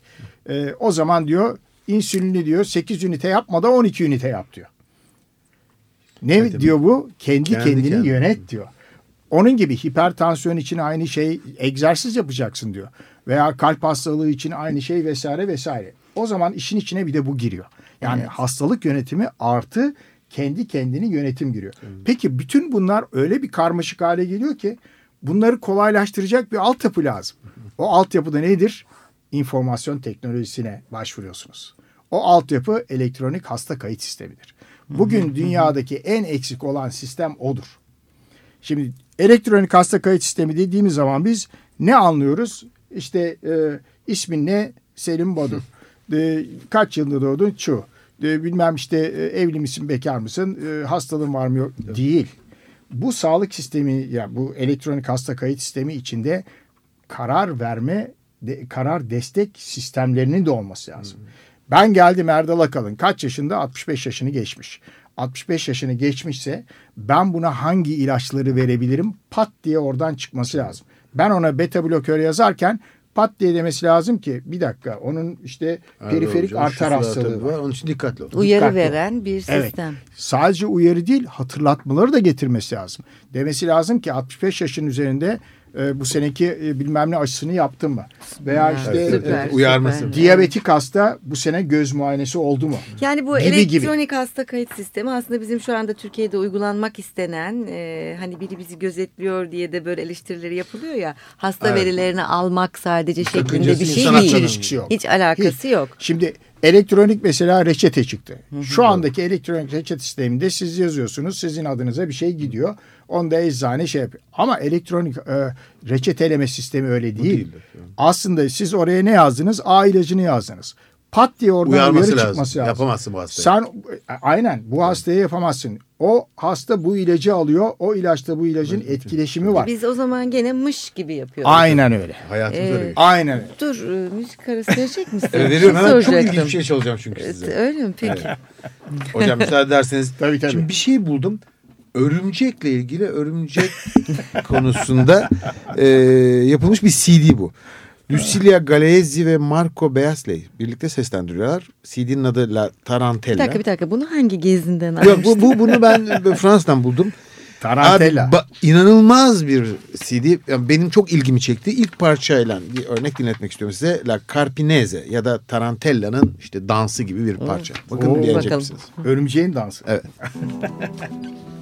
E, o zaman diyor insülini diyor 8 ünite yapma da 12 ünite yap diyor. Ne Evet, diyor bu? Kendi, Kendi kendini kendine. yönet diyor. Onun gibi hipertansiyon için aynı şey egzersiz yapacaksın diyor. Veya kalp hastalığı için aynı şey vesaire vesaire. O zaman işin içine bir de bu giriyor. Yani Evet. hastalık yönetimi artı kendi kendini yönetim giriyor. Peki bütün bunlar öyle bir karmaşık hale geliyor ki bunları kolaylaştıracak bir altyapı lazım. O altyapı da nedir? İnformasyon teknolojisine başvuruyorsunuz. O altyapı elektronik hasta kayıt sistemidir. Bugün dünyadaki en eksik olan sistem odur. Şimdi elektronik hasta kayıt sistemi dediğimiz zaman biz ne anlıyoruz? İşte e, ismin ne? Selim Badur. E, kaç yılında doğdun? Şu. E, bilmem işte e, evli misin, bekar mısın? E, hastalığın var mı yok? Değil. Bu sağlık sistemi ya bu elektronik hasta kayıt sistemi içinde karar verme, de, karar destek sistemlerinin de olması lazım. Ben geldim Erdal Akalın. Kaç yaşında? 65 yaşını geçmiş. 65 yaşını geçmişse ben buna hangi ilaçları verebilirim? Pat diye oradan çıkması lazım. Ben ona beta blokör yazarken pat diye demesi lazım ki bir dakika onun işte periferik Hocam, arter hastalığı var. Onun için dikkatli ol. Uyarı Dikkatli ol. veren bir Evet. sistem. Sadece uyarı değil hatırlatmaları da getirmesi lazım. Demesi lazım ki 65 yaşın üzerinde e, bu seneki e, bilmem ne aşısını yaptın mı? Veya işte Evet, Süper, evet. Uyarması. süper. diyabetik hasta bu sene göz muayenesi oldu mu? Yani bu Gibi gibi. elektronik hasta kayıt sistemi aslında bizim şu anda Türkiye'de uygulanmak istenen e, hani biri bizi gözetliyor diye de böyle eleştirileri yapılıyor ya hasta Evet. verilerini almak sadece şeklinde Sakıncası bir şey değil. Hiç alakası yok. Şimdi elektronik mesela reçete çıktı. Şu andaki elektronik reçete sisteminde siz yazıyorsunuz. Sizin adınıza bir şey gidiyor. Onda eczane şey yapıyor. Ama elektronik e, reçeteleme sistemi öyle değil. Aslında siz oraya ne yazdınız? A ilacını yazdınız. Pat diye oradan Uyarması lazım. çıkması lazım. Yapamazsın bu hastayı. Sen aynen bu hastaya yapamazsın. O hasta bu ilacı alıyor. O ilaçta bu ilacın etkileşimi var. Biz o zaman gene mış gibi yapıyoruz. Aynen öyle. Hayatımız Ee, öyle. Aynen öyle. Dur e, müzik arası verecek misin? Evet, Bir veriyorum. şey Hemen çok ilginç bir şey çalacağım çünkü Evet, size. Öyle mi? Peki. Hocam müsaade ederseniz. Tabii, tabii. Şimdi bir şey buldum. Örümcekle ilgili örümcek konusunda e, yapılmış bir CD bu. Lucilia Galeazzi ve Marco Beasley birlikte seslendiriyorlar. CD'nin adı La Tarantella. Bir dakika bir dakika. Bunu hangi gezinden Yok almıştın? bu, bu bunu ben Fransa'dan buldum. Tarantella. Abi, ba- inanılmaz bir CD. Yani benim çok ilgimi çekti. İlk parçayla bir örnek dinletmek istiyorum size. La Carpinese ya da Tarantella'nın işte dansı gibi bir parça. Bakın Oo. dinleyecek Bakalım. misiniz? Örümceğin dansı. Evet.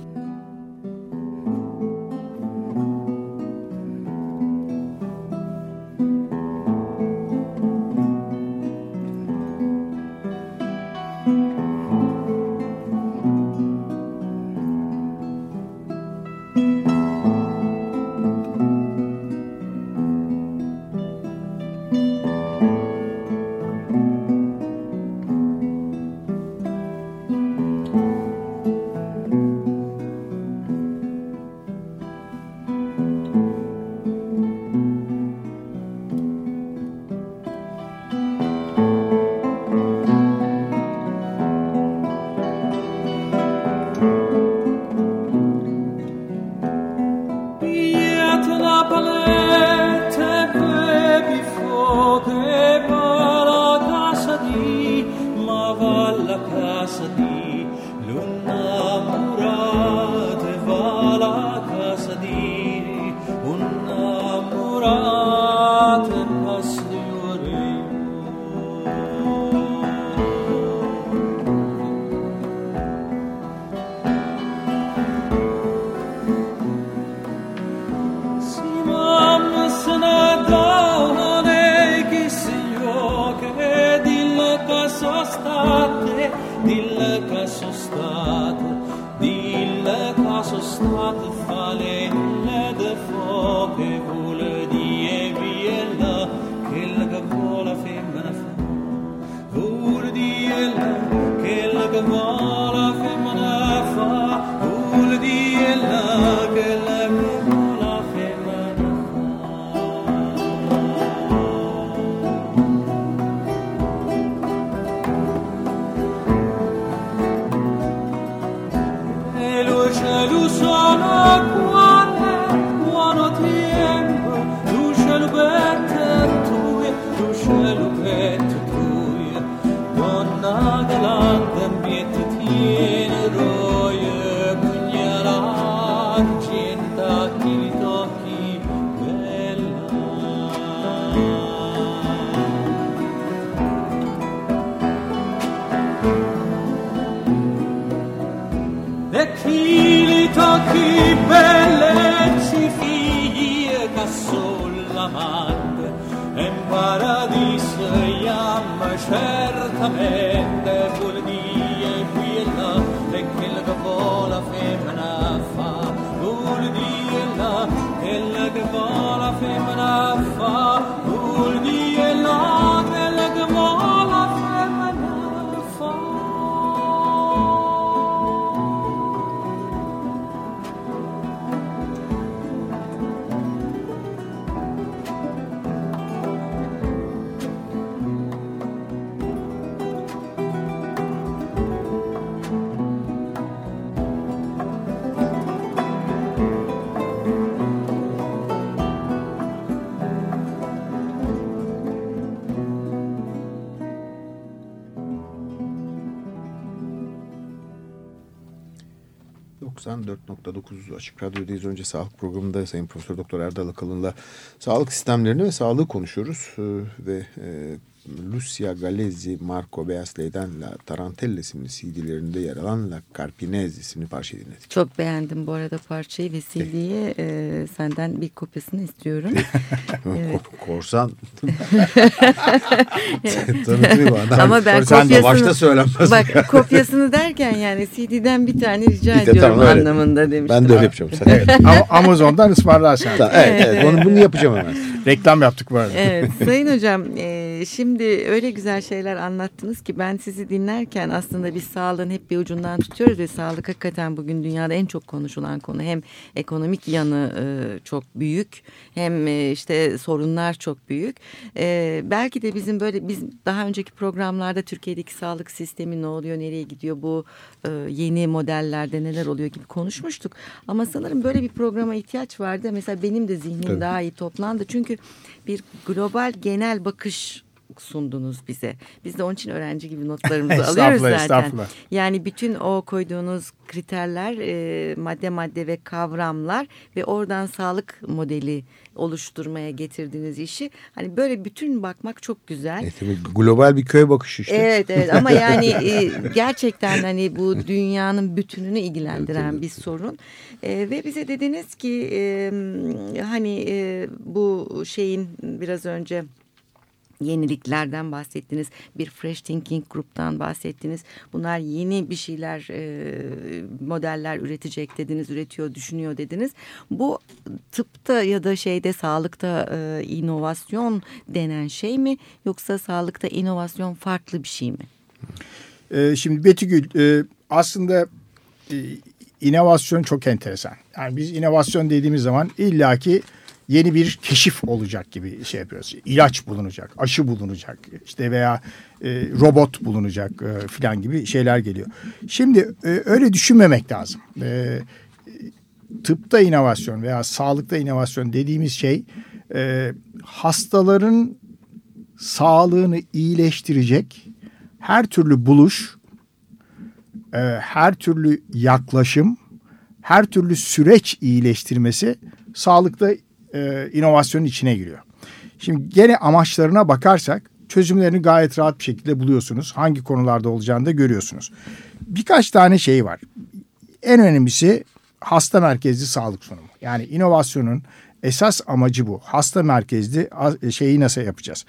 alla casa volví. ...94.9 Açık Radyo'dayız. Önce sağlık programında Sayın Profesör Doktor Erdal Akalın'la... ...sağlık sistemlerini ve sağlığı konuşuyoruz. Ee, ve e, Lucia Galezi, Marco Beasley'den La Tarantella isimli CD'lerinde yer alan La Carpinez isimli parçayı dinledik. Çok beğendim bu arada parçayı ve CD'yi e, senden bir kopyasını istiyorum. Evet. Korsan tanıtıyor. Ama ben Korsan kopyasını- başta söylenmez. Bak kopyasını derken yani CD'den bir tane rica Bir ediyorum tamam, öyle. anlamında demiştim. Ben de öyle yapacağım. Sen. Evet. Ama Amazon'dan ısmarlarsan. evet, evet. Onu, bunu yapacağım hemen. Reklam yaptık bu arada. Evet Sayın Hocam e, şimdi öyle güzel şeyler anlattınız ki ben sizi dinlerken aslında biz sağlığın hep bir ucundan tutuyoruz ve sağlık hakikaten bugün dünyada en çok konuşulan konu. Hem ekonomik yanı e, çok büyük hem e, işte sorunlar çok büyük. E, belki de bizim böyle biz daha önceki programlarda Türkiye'deki sağlık sistemi ne oluyor nereye gidiyor bu e, yeni modellerde neler oluyor gibi konuşmuştuk. Ama sanırım böyle bir programa ihtiyaç vardı. Mesela benim de zihnim Tabii. daha iyi toplandı. Çünkü bir global genel bakış sundunuz bize. Biz de onun için öğrenci gibi notlarımızı alıyoruz zaten. estağfurullah. Yani bütün o koyduğunuz kriterler, e, madde madde ve kavramlar ve oradan sağlık modeli oluşturmaya getirdiğiniz işi. Hani böyle bütün bakmak çok güzel. Evet, tabii global bir köy bakışı işte. Evet evet ama yani e, gerçekten hani bu dünyanın bütününü ilgilendiren bir sorun E, ve bize dediniz ki e, hani e, bu şeyin biraz önce yeniliklerden bahsettiniz. Bir Fresh Thinking Group'tan bahsettiniz. Bunlar yeni bir şeyler, e, modeller üretecek dediniz, üretiyor, düşünüyor dediniz. Bu tıpta ya da şeyde sağlıkta e, inovasyon denen şey mi yoksa sağlıkta inovasyon farklı bir şey mi? Ee, şimdi Betügül e, aslında e, inovasyon çok enteresan. Yani biz inovasyon dediğimiz zaman illaki yeni bir keşif olacak gibi şey yapıyoruz. İlaç bulunacak, aşı bulunacak işte veya e, robot bulunacak e, filan gibi şeyler geliyor. Şimdi e, öyle düşünmemek lazım. E, tıpta inovasyon veya sağlıkta inovasyon dediğimiz şey e, hastaların sağlığını iyileştirecek her türlü buluş, e, her türlü yaklaşım, her türlü süreç iyileştirmesi sağlıkta e, inovasyonun içine giriyor. Şimdi gene amaçlarına bakarsak çözümlerini gayet rahat bir şekilde buluyorsunuz. Hangi konularda olacağını da görüyorsunuz. Birkaç tane şey var. En önemlisi hasta merkezli sağlık sunumu. Yani inovasyonun esas amacı bu. Hasta merkezli şeyi nasıl yapacağız?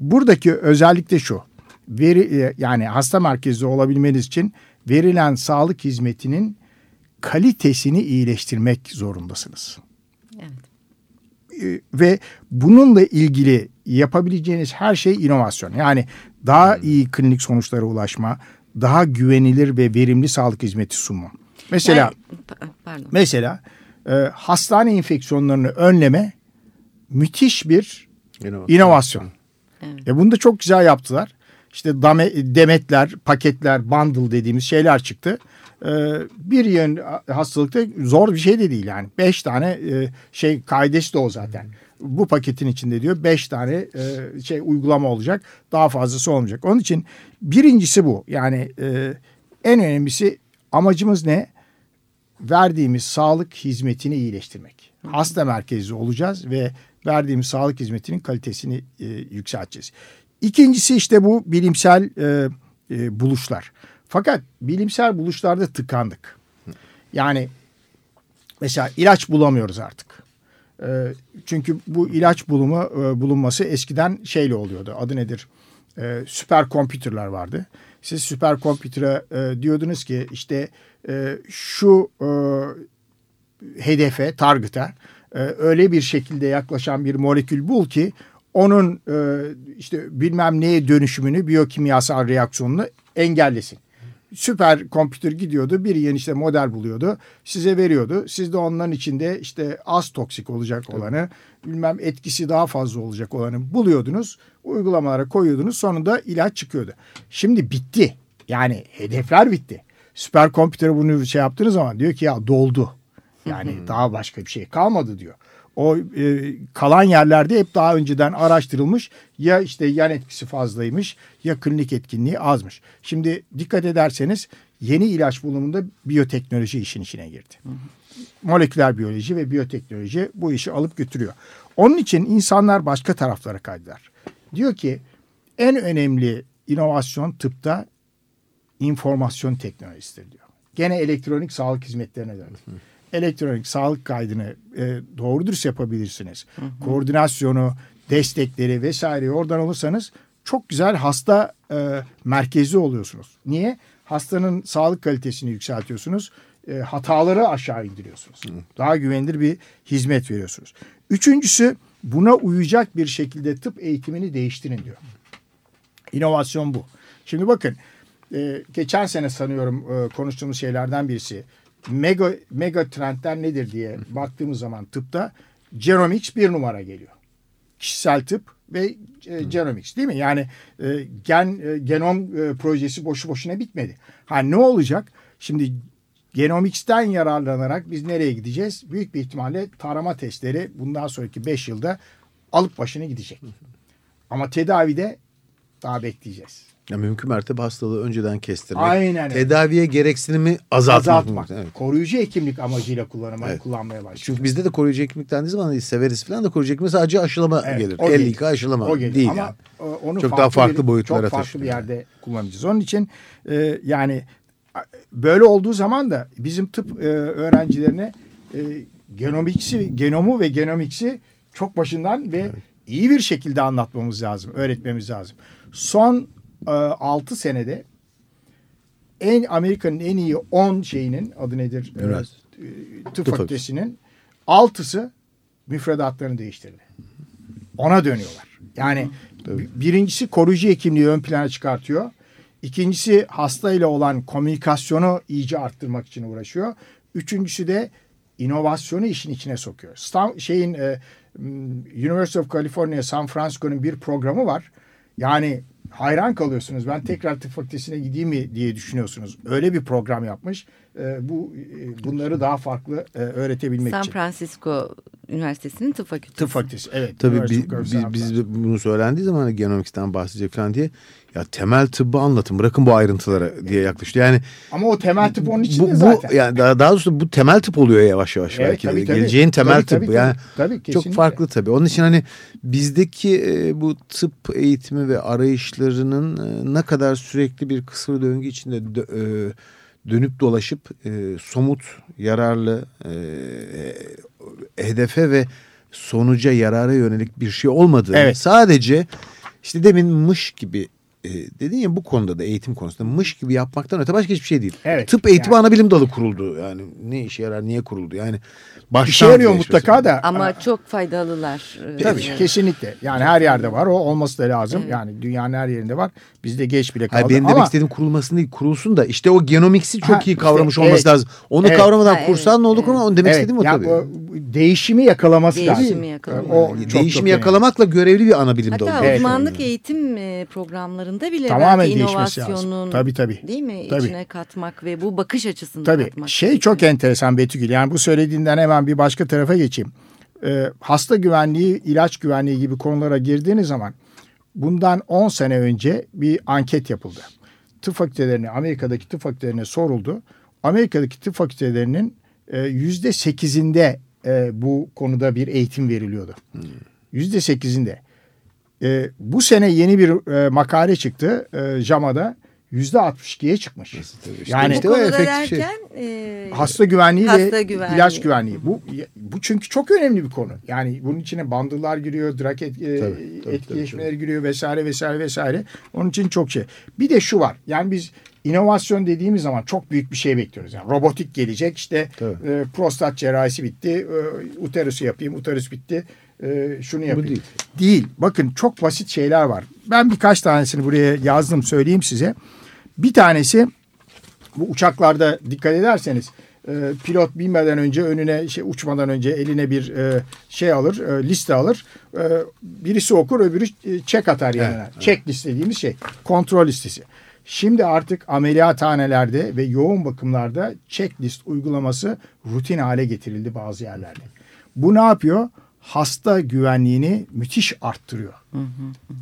Buradaki özellik de şu. Veri e, yani hasta merkezli olabilmeniz için verilen sağlık hizmetinin kalitesini iyileştirmek zorundasınız. Evet. E, ve bununla ilgili yapabileceğiniz her şey inovasyon. Yani daha iyi klinik sonuçlara ulaşma, daha güvenilir ve verimli sağlık hizmeti sunma. Mesela Yani- pardon. mesela e, hastane enfeksiyonlarını önleme müthiş bir İnovasyon. inovasyon. Evet. E bunu da çok güzel yaptılar. İşte dame, demetler, paketler, bundle dediğimiz şeyler çıktı. E, bir yön hastalıkta zor bir şey de değil yani. Beş tane e, şey kaidesi de o zaten. Bu paketin içinde diyor beş tane e, şey uygulama olacak. Daha fazlası olmayacak. Onun için birincisi bu. Yani e, en önemlisi amacımız ne? verdiğimiz sağlık hizmetini iyileştirmek. Hasta merkezli olacağız ve verdiğimiz sağlık hizmetinin kalitesini yükselteceğiz. İkincisi işte bu bilimsel buluşlar. Fakat bilimsel buluşlarda tıkandık. Yani Mesela ilaç bulamıyoruz artık. E, çünkü bu ilaç bulumu e, bulunması eskiden şeyle oluyordu. Adı nedir? E, süper kompütürler vardı. Siz süper kompütüre e, diyordunuz ki işte e, şu hedefe, target'a e, öyle bir şekilde yaklaşan bir molekül bul ki onun işte bilmem neye dönüşümünü, biyokimyasal reaksiyonunu engellesin. Süper kompütür gidiyordu bir yeni işte model buluyordu size veriyordu. Siz de onların içinde işte az toksik olacak olanı bilmem etkisi daha fazla olacak olanı buluyordunuz. Uygulamalara koyuyordunuz sonunda ilaç çıkıyordu. Şimdi bitti yani hedefler bitti. Süper kompütere bunu şey yaptığınız zaman diyor ki ya doldu. Yani daha başka bir şey kalmadı diyor. O e, kalan yerlerde hep daha önceden araştırılmış ya işte yan etkisi fazlaymış ya klinik etkinliği azmış. Şimdi dikkat ederseniz yeni ilaç bulumunda biyoteknoloji işin içine girdi. Moleküler biyoloji ve biyoteknoloji bu işi alıp götürüyor. Onun için insanlar başka taraflara kaydılar. Diyor ki en önemli inovasyon tıpta informasyon teknolojisidir diyor. Gene elektronik sağlık hizmetlerine döndü. Elektronik sağlık kaydını e, doğru dürüst yapabilirsiniz. Koordinasyonu, destekleri vesaireyi oradan olursanız çok güzel hasta e, merkezi oluyorsunuz. Niye? Hastanın sağlık kalitesini yükseltiyorsunuz. E, hataları aşağı indiriyorsunuz. Daha güvenilir bir hizmet veriyorsunuz. Üçüncüsü buna uyacak bir şekilde tıp eğitimini değiştirin diyor. İnovasyon bu. Şimdi bakın e, geçen sene sanıyorum e, konuştuğumuz şeylerden birisi mega mega trendler nedir diye baktığımız zaman tıpta genomics bir numara geliyor. Kişisel tıp ve e, genomics değil mi? Yani e, gen e, genom e, projesi boşu boşuna bitmedi. Ha ne olacak? Şimdi genomics'ten yararlanarak biz nereye gideceğiz? Büyük bir ihtimalle tarama testleri bundan sonraki 5 yılda alıp başını gidecek. Ama tedavide daha bekleyeceğiz. Ya mümkün mertebe hastalığı önceden kestirmek. Aynen. Tedaviye gereksinimi azaltmak. Azaltmak. Evet. Koruyucu hekimlik amacıyla kullanmaya, Evet. kullanmaya başlıyor. Çünkü bizde de koruyucu hekimlik dendiği zaman severiz falan da koruyucu hekimlik sadece aşılama Evet, gelir. o 50 gelir. aşılama O gelir. değil Ama yani. e, onu Çok daha farklı bir- boyutlara Çok farklı taşıyor. bir yerde kullanacağız. Onun için e, yani böyle olduğu zaman da bizim tıp e, öğrencilerine e, genomiksi, genomu ve genomiksi çok başından ve iyi bir şekilde anlatmamız lazım, öğretmemiz lazım. Son 6 senede en Amerika'nın en iyi 10 şeyinin adı nedir? E, Üniversite. e, tıp fakültesinin altısı müfredatlarını değiştirdi. Ona dönüyorlar. Yani bi- birincisi koruyucu hekimliği ön plana çıkartıyor. İkincisi hastayla olan komünikasyonu iyice arttırmak için uğraşıyor. Üçüncüsü de inovasyonu işin içine sokuyor. Stan, şeyin e, University of California San Francisco'nun bir programı var. Yani hayran kalıyorsunuz. Ben tekrar tıp fakültesine gideyim mi diye düşünüyorsunuz. Öyle bir program yapmış. E, bu e, bunları daha farklı e, öğretebilmek San için. Francisco Üniversitesi'nin tıp fakültesi. Tıp fakültesi evet. Tabii bi- biz, San biz, bunu söylendiği zaman hani genomics'ten bahsedecek falan diye ya temel tıbbı anlatın bırakın bu ayrıntılara diye yaklaştı. Yani Ama o temel tıp onun bu, içinde bu zaten. yani daha, daha doğrusu bu temel tıp oluyor yavaş yavaş Evet, belki de. tabii, tabii. Geleceğin temel Tabii, tıbbı tabii, yani tabii. Tabii, çok farklı tabii. Onun için hani bizdeki e, bu tıp eğitimi ve arayışlarının e, ne kadar sürekli bir kısır döngü içinde dö- e, dönüp dolaşıp e, somut, yararlı, e, hedefe ve sonuca yarara yönelik bir şey olmadığı Evet. sadece işte demin mış gibi e, dedin ya bu konuda da eğitim konusunda mış gibi yapmaktan öte başka hiçbir şey değil. Evet, Tıp eğitimi yani- ana bilim dalı kuruldu. Yani ne işe yarar, niye kuruldu? Yani İşe baştan yarıyor değişmesi mutlaka da. Ama çok faydalılar. Ee, Tabii yani. kesinlikle. Yani her yerde var. O olması da lazım. Yani dünyanın her yerinde var. Bizde geç bile kaldı. Hayır, benim Ama demek istediğim kurulmasın değil kurulsun da işte o genomiksi çok Ha, iyi kavramış işte, olması evet. lazım. Onu Evet. kavramadan Ha, evet, kursan ne olur evet. ama onu demek evet, istediğim o ya tabii. o değişimi yakalaması Değişimi lazım. yakalamak. O Yani çok, değişimi çok yakalamakla görevli bir ana bilim Hatta dalı. Evet. uzmanlık eğitim e, programlarında bile Tamamen değişmesi lazım. Tabii, tabii. değil mi Tabii. içine katmak ve bu bakış açısını Tabii katmak. şey çok enteresan Betügül. Yani bu söylediğinden hemen bir başka tarafa geçeyim. Ee, hasta güvenliği, ilaç güvenliği gibi konulara girdiğiniz zaman bundan 10 sene önce bir anket yapıldı. Tıp fakültelerine, Amerika'daki tıp fakültelerine soruldu. Amerika'daki tıp fakültelerinin e, yüzde sekizinde e, bu konuda bir eğitim veriliyordu. Yüzde sekizinde. E, bu sene yeni bir e, makale çıktı e, JAMA'da. yüzde 62'ye çıkmış. İşte. Yani Bu İşte o konuda şey. derken e, hasta güvenliği Hasta ve güvenliği. ilaç güvenliği. Bu bu çünkü çok önemli bir konu. Yani bunun içine bandılar giriyor, drag et, e, Tabii, tabii, etkileşmeleri giriyor vesaire vesaire vesaire. Onun için çok şey. Bir de şu var. Yani biz inovasyon dediğimiz zaman çok büyük bir şey bekliyoruz. Yani robotik gelecek işte Tabii. e, prostat cerrahisi bitti, e, uterusu yapayım, uterus bitti. E, şunu yapayım. değil. Değil. Bakın çok basit şeyler var. Ben birkaç tanesini buraya yazdım söyleyeyim size. Bir tanesi bu uçaklarda dikkat ederseniz e, pilot binmeden önce önüne şey uçmadan önce eline bir e, şey alır, e, liste alır. E, birisi okur, öbürü e, çek atar yanına. Çek liste dediğimiz şey. Kontrol listesi. Şimdi artık ameliyathanelerde ve yoğun bakımlarda checklist uygulaması rutin hale getirildi bazı yerlerde. Bu ne yapıyor? Hasta güvenliğini müthiş arttırıyor.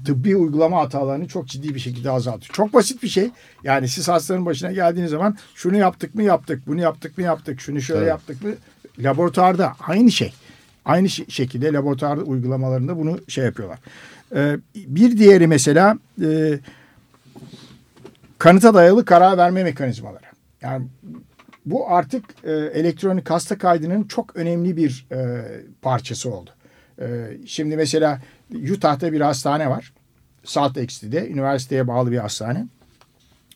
Tıbbi uygulama hatalarını çok ciddi bir şekilde azaltıyor. Çok basit bir şey. Yani siz hastanın başına geldiğiniz zaman şunu yaptık mı yaptık, bunu yaptık mı yaptık, şunu şöyle Evet. yaptık mı laboratuvarda aynı şey. Aynı şekilde laboratuvar uygulamalarında bunu şey yapıyorlar. Ee, bir diğeri mesela e, kanıta dayalı karar verme mekanizmaları. Yani bu artık e, elektronik hasta kaydının çok önemli bir e, parçası oldu. E, şimdi mesela Utah'ta bir hastane var. Salt Lake'de üniversiteye bağlı bir hastane.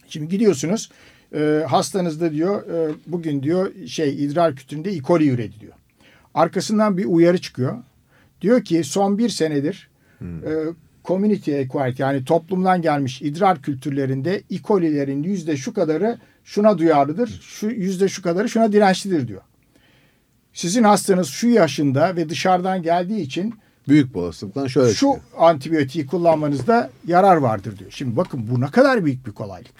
Şimdi gidiyorsunuz e, hastanızda diyor e, bugün diyor şey idrar kütüğünde E. coli üredi diyor. Arkasından bir uyarı çıkıyor. Diyor ki son bir senedir e, community acquired yani toplumdan gelmiş idrar kültürlerinde E. coli'lerin yüzde şu kadarı şuna duyarlıdır. Şu yüzde şu kadarı şuna dirençlidir diyor. Sizin hastanız şu yaşında ve dışarıdan geldiği için Büyük bir olasılıkla şöyle şu antibiyotiği kullanmanızda yarar vardır diyor. Şimdi bakın bu ne kadar büyük bir kolaylık.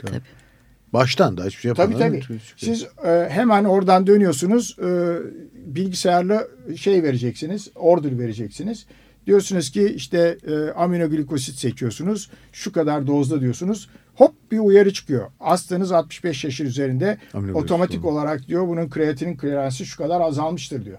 Baştan da hiçbir şey Tabii yapmadan. tabii. Siz e, hemen oradan dönüyorsunuz. E, bilgisayarla şey vereceksiniz. Order vereceksiniz. Diyorsunuz ki işte e, aminoglikosit seçiyorsunuz. Şu kadar dozda diyorsunuz. Hop bir uyarı çıkıyor. Hastanız 65 yaşın üzerinde. Otomatik olarak diyor bunun kreatinin kliransı şu kadar azalmıştır diyor.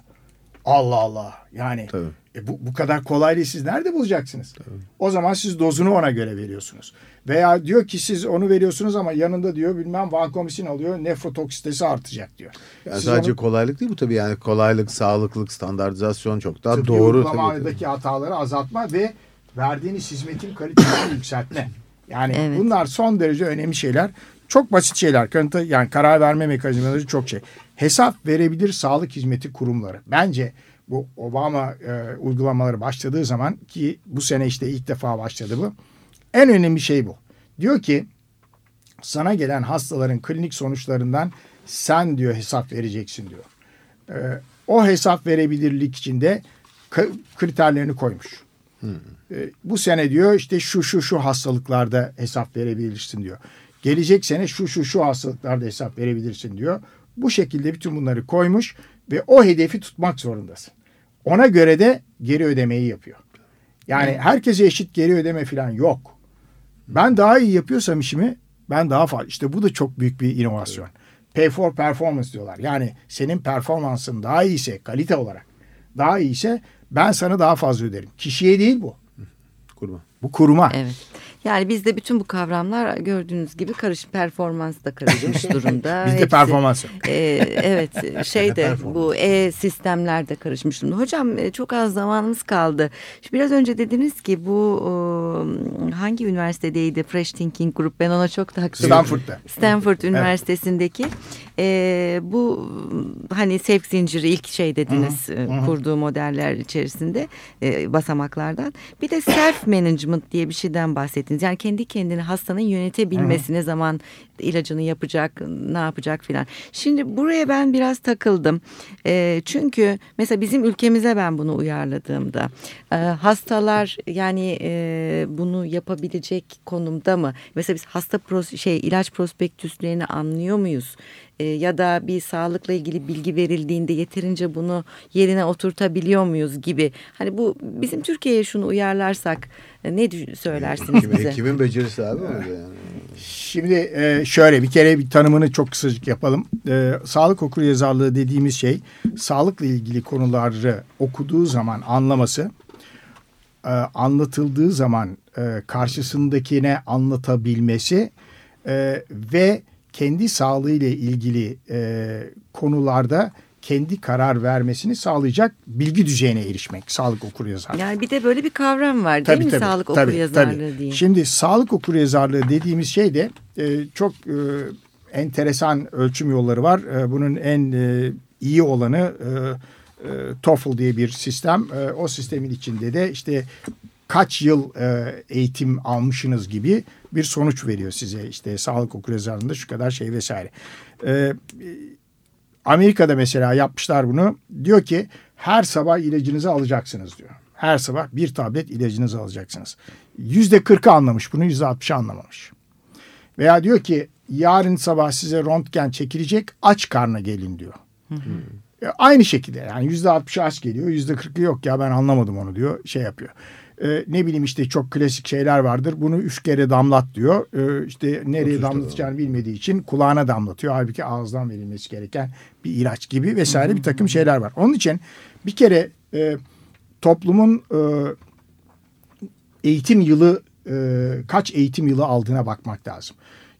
Allah Allah. Yani Tabii. E, bu, bu kadar kolaylığı siz nerede bulacaksınız? O zaman siz dozunu ona göre veriyorsunuz. Veya diyor ki siz onu veriyorsunuz ama yanında diyor bilmem vankomisin alıyor nefrotoksitesi artacak diyor. Yani sadece onu kolaylık değil bu tabii yani kolaylık, sağlıklık, standartizasyon çok daha tıbbi doğru uygulamadaki tabii. tabii. hataları azaltma ve verdiğiniz hizmetin kalitesini yükseltme. Yani Evet. bunlar son derece önemli şeyler. Çok basit şeyler. Kanıta, yani karar verme mekanizmaları çok şey. Hesap verebilir sağlık hizmeti kurumları. Bence bu Obama e, uygulamaları başladığı zaman ki bu sene işte ilk defa başladı bu. En önemli şey bu. Diyor ki sana gelen hastaların klinik sonuçlarından sen diyor hesap vereceksin diyor. Ee, o hesap verebilirlik içinde kriterlerini koymuş. Ee, bu sene diyor işte şu şu şu hastalıklarda hesap verebilirsin diyor. Gelecek sene şu şu şu hastalıklarda hesap verebilirsin diyor. Bu şekilde bütün bunları koymuş ve o hedefi tutmak zorundasın. Ona göre de geri ödemeyi yapıyor. Yani herkese eşit geri ödeme falan yok. Ben daha iyi yapıyorsam işimi ben daha fazla. İşte bu da çok büyük bir inovasyon. Pay for performance diyorlar. Yani senin performansın daha iyiyse kalite olarak daha iyiyse ben sana daha fazla öderim. Kişiye değil bu. Kurma. Bu kuruma. Evet. Yani bizde bütün bu kavramlar gördüğünüz gibi karış performans da karışmış durumda. Bizde Hepsi- performans yok. Ee, evet şey de bu e sistemler de karışmış durumda. Hocam e, çok az zamanımız kaldı. Şimdi biraz önce dediniz ki bu e, hangi üniversitedeydi Fresh Thinking Group ben ona çok takdir Stanford'da. Stanford Üniversitesi'ndeki e, bu hani sevk zinciri ilk şey dediniz e, kurduğu modeller içerisinde e, basamaklardan. Bir de self management diye bir şeyden bahsettiniz. Yani kendi kendini hastanın yönetebilmesi ne zaman ilacını yapacak, ne yapacak filan. Şimdi buraya ben biraz takıldım. E, çünkü mesela bizim ülkemize ben bunu uyarladığımda e, hastalar yani e, bunu yapabilecek konumda mı? Mesela biz hasta pros, şey ilaç prospektüslerini anlıyor muyuz? E, ya da bir sağlıkla ilgili bilgi verildiğinde yeterince bunu yerine oturtabiliyor muyuz gibi. Hani bu bizim Türkiye'ye şunu uyarlarsak e, ne söylersiniz bize? kimin becerisi abi orada yani. Şimdi e, şöyle bir kere bir tanımını çok kısacık yapalım. E, sağlık okur yazarlığı dediğimiz şey sağlıkla ilgili konuları okuduğu zaman anlaması, e, anlatıldığı zaman e, karşısındakine anlatabilmesi e, ve kendi sağlığı ile ilgili e, konularda kendi karar vermesini sağlayacak bilgi düzeyine erişmek sağlık okuryazarlığı. Yani bir de böyle bir kavram var değil mi sağlık tabii, okuryazarlığı tabii. diye. Şimdi sağlık okuryazarlığı dediğimiz şey de e, çok e, enteresan ölçüm yolları var. E, bunun en e, iyi olanı e, e, TOEFL diye bir sistem. E, o sistemin içinde de işte kaç yıl e, eğitim almışsınız gibi bir sonuç veriyor size. İşte sağlık okuryazarlığında şu kadar şey vesaire. E, Amerika'da mesela yapmışlar bunu. Diyor ki her sabah ilacınızı alacaksınız diyor. Her sabah bir tablet ilacınızı alacaksınız. Yüzde kırkı anlamış bunu yüzde altmışı anlamamış. Veya diyor ki yarın sabah size röntgen çekilecek aç karnına gelin diyor. E, Aynı şekilde yani yüzde altmışı aç geliyor yüzde kırkı yok ya ben anlamadım onu diyor şey yapıyor. E, ne bileyim işte çok klasik şeyler vardır bunu üç kere damlat diyor. E, işte nereye damlatacağını bilmediği için kulağına damlatıyor. Halbuki ağızdan verilmesi gereken bir ilaç gibi vesaire bir takım şeyler var. Onun için bir kere e, toplumun e, eğitim yılı e, kaç eğitim yılı aldığına bakmak lazım.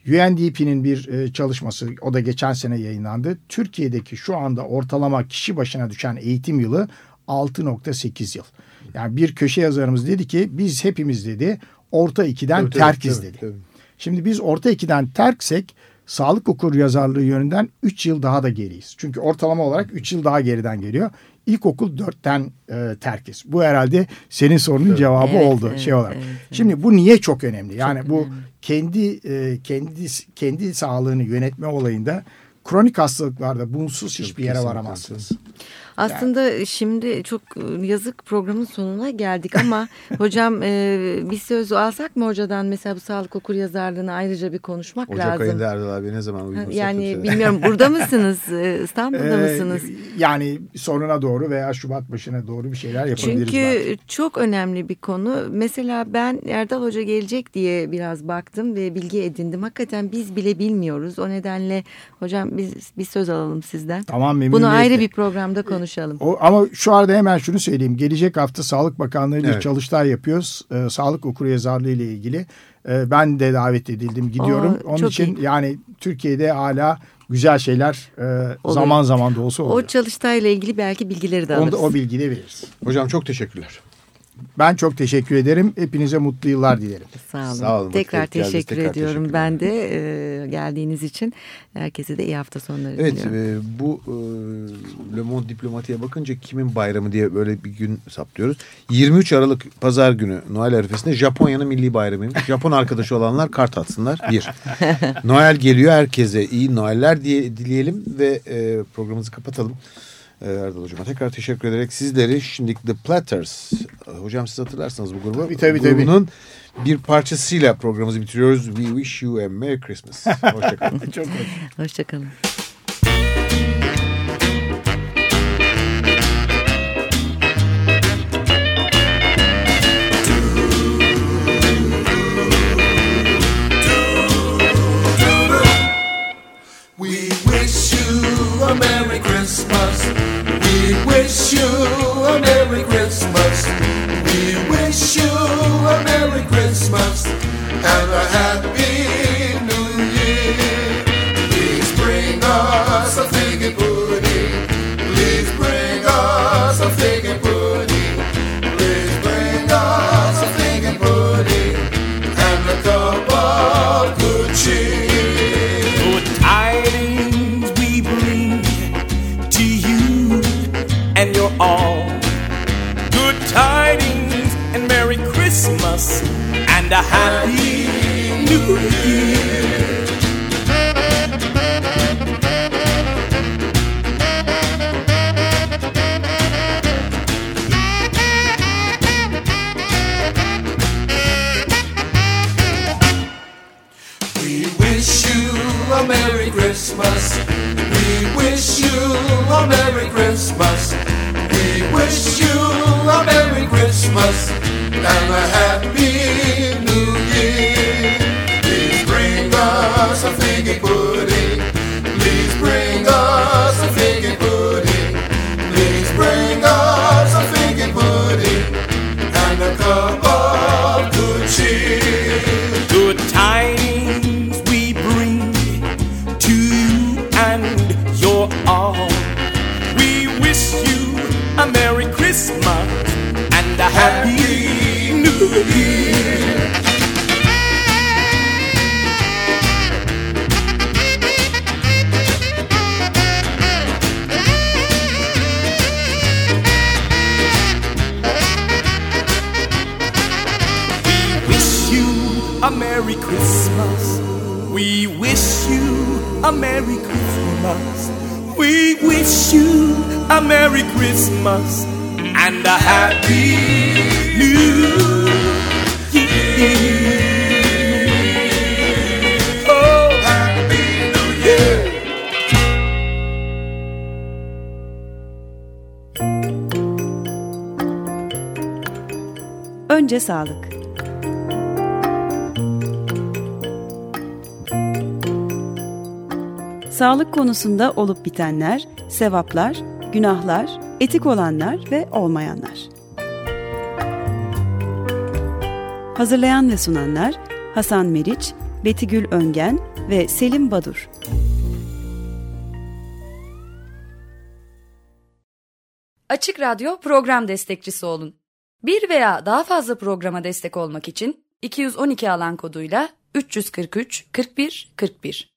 UNDP'nin bir e, çalışması o da geçen sene yayınlandı. Türkiye'deki şu anda ortalama kişi başına düşen eğitim yılı 6.8 yıl. Yani bir köşe yazarımız dedi ki biz hepimiz dedi orta ikiden Tabii, terkiz tabii, dedi. tabii. Şimdi biz orta ikiden terksek sağlık okur yazarlığı yönünden 3 yıl daha da geriyiz. Çünkü ortalama olarak 3 yıl daha geriden geliyor. İlkokul 4'ten e, terkiz. Bu herhalde senin sorunun cevabı Evet, oldu evet, şey olarak. evet, evet. Şimdi bu niye çok önemli? Yani bu önemli. kendi e, kendi kendi sağlığını yönetme olayında kronik hastalıklarda bunsuz hiçbir yere kesinlikle. Aslında şimdi çok e, yazık programın sonuna geldik ama hocam e, bir söz alsak mı hocadan mesela bu sağlık okur yazarlığını ayrıca bir konuşmak Ocak lazım. ayında Erdal abi ne zaman uygunsa. Yani bilmiyorum burada mısınız? E, İstanbul'da Ee, mısınız? Yani sonuna doğru veya Şubat başına doğru bir şeyler yapabiliriz. Çünkü belki. çok önemli bir konu. Mesela ben Erdal Hoca gelecek diye biraz baktım ve bilgi edindim. Hakikaten biz bile bilmiyoruz. O nedenle hocam biz bir söz alalım sizden. Tamam Bunu memnuniyetle. ayrı bir programda konuşalım. O, ama şu arada hemen şunu söyleyeyim. Gelecek hafta Sağlık Bakanlığı ile Evet. çalıştay yapıyoruz. Ee, sağlık okuryazarlığı ile ilgili. Ee, ben de davet edildim gidiyorum. Oo, Onun için iyi. yani Türkiye'de hala güzel şeyler e, zaman zaman da olsa O oluyor. çalıştayla ilgili belki bilgileri de Onu alırız. da o bilgiyi de veririz. Hocam çok teşekkürler. Ben çok teşekkür ederim. Hepinize mutlu yıllar dilerim. Sağ olun. Sağ olun, Tekrar teşekkür Tekrar ediyorum teşekkür ben de e, geldiğiniz için. Herkese de iyi hafta sonları Evet diliyorum. e, bu e, Le Monde Diplomati'ye bakınca kimin bayramı diye böyle bir gün saplıyoruz. 23 Aralık pazar günü Noel arifesinde Japonya'nın milli bayramıymış. Japon arkadaşı olanlar kart atsınlar. Bir. Noel geliyor herkese iyi Noeller diye dileyelim ve e, programımızı kapatalım. E, Erdal Hocam'a tekrar teşekkür ederek sizleri şimdi The Platters e, hocam siz hatırlarsanız bu grubu Tabii, tabii, tabii. grubunun bir parçasıyla programımızı bitiriyoruz. We wish you a Merry Christmas. Hoşçakalın. çok hoş. Hoşçakalın. A Merry Christmas. We wish you a Merry Christmas. We wish you a Merry Christmas and a Happy New Year. Please bring us a figgy a Happy New Year. We wish you a Merry Christmas. We wish you a Merry Christmas. Merry Christmas and a Happy New Year. Oh, Happy New Year. Önce sağlık. Sağlık konusunda olup bitenler, sevaplar, günahlar, etik olanlar ve olmayanlar. Hazırlayan ve sunanlar Hasan Meriç, Betigül Öngen ve Selim Badur. Açık Radyo program destekçisi olun. Bir veya daha fazla programa destek olmak için 212 alan koduyla 343 41 41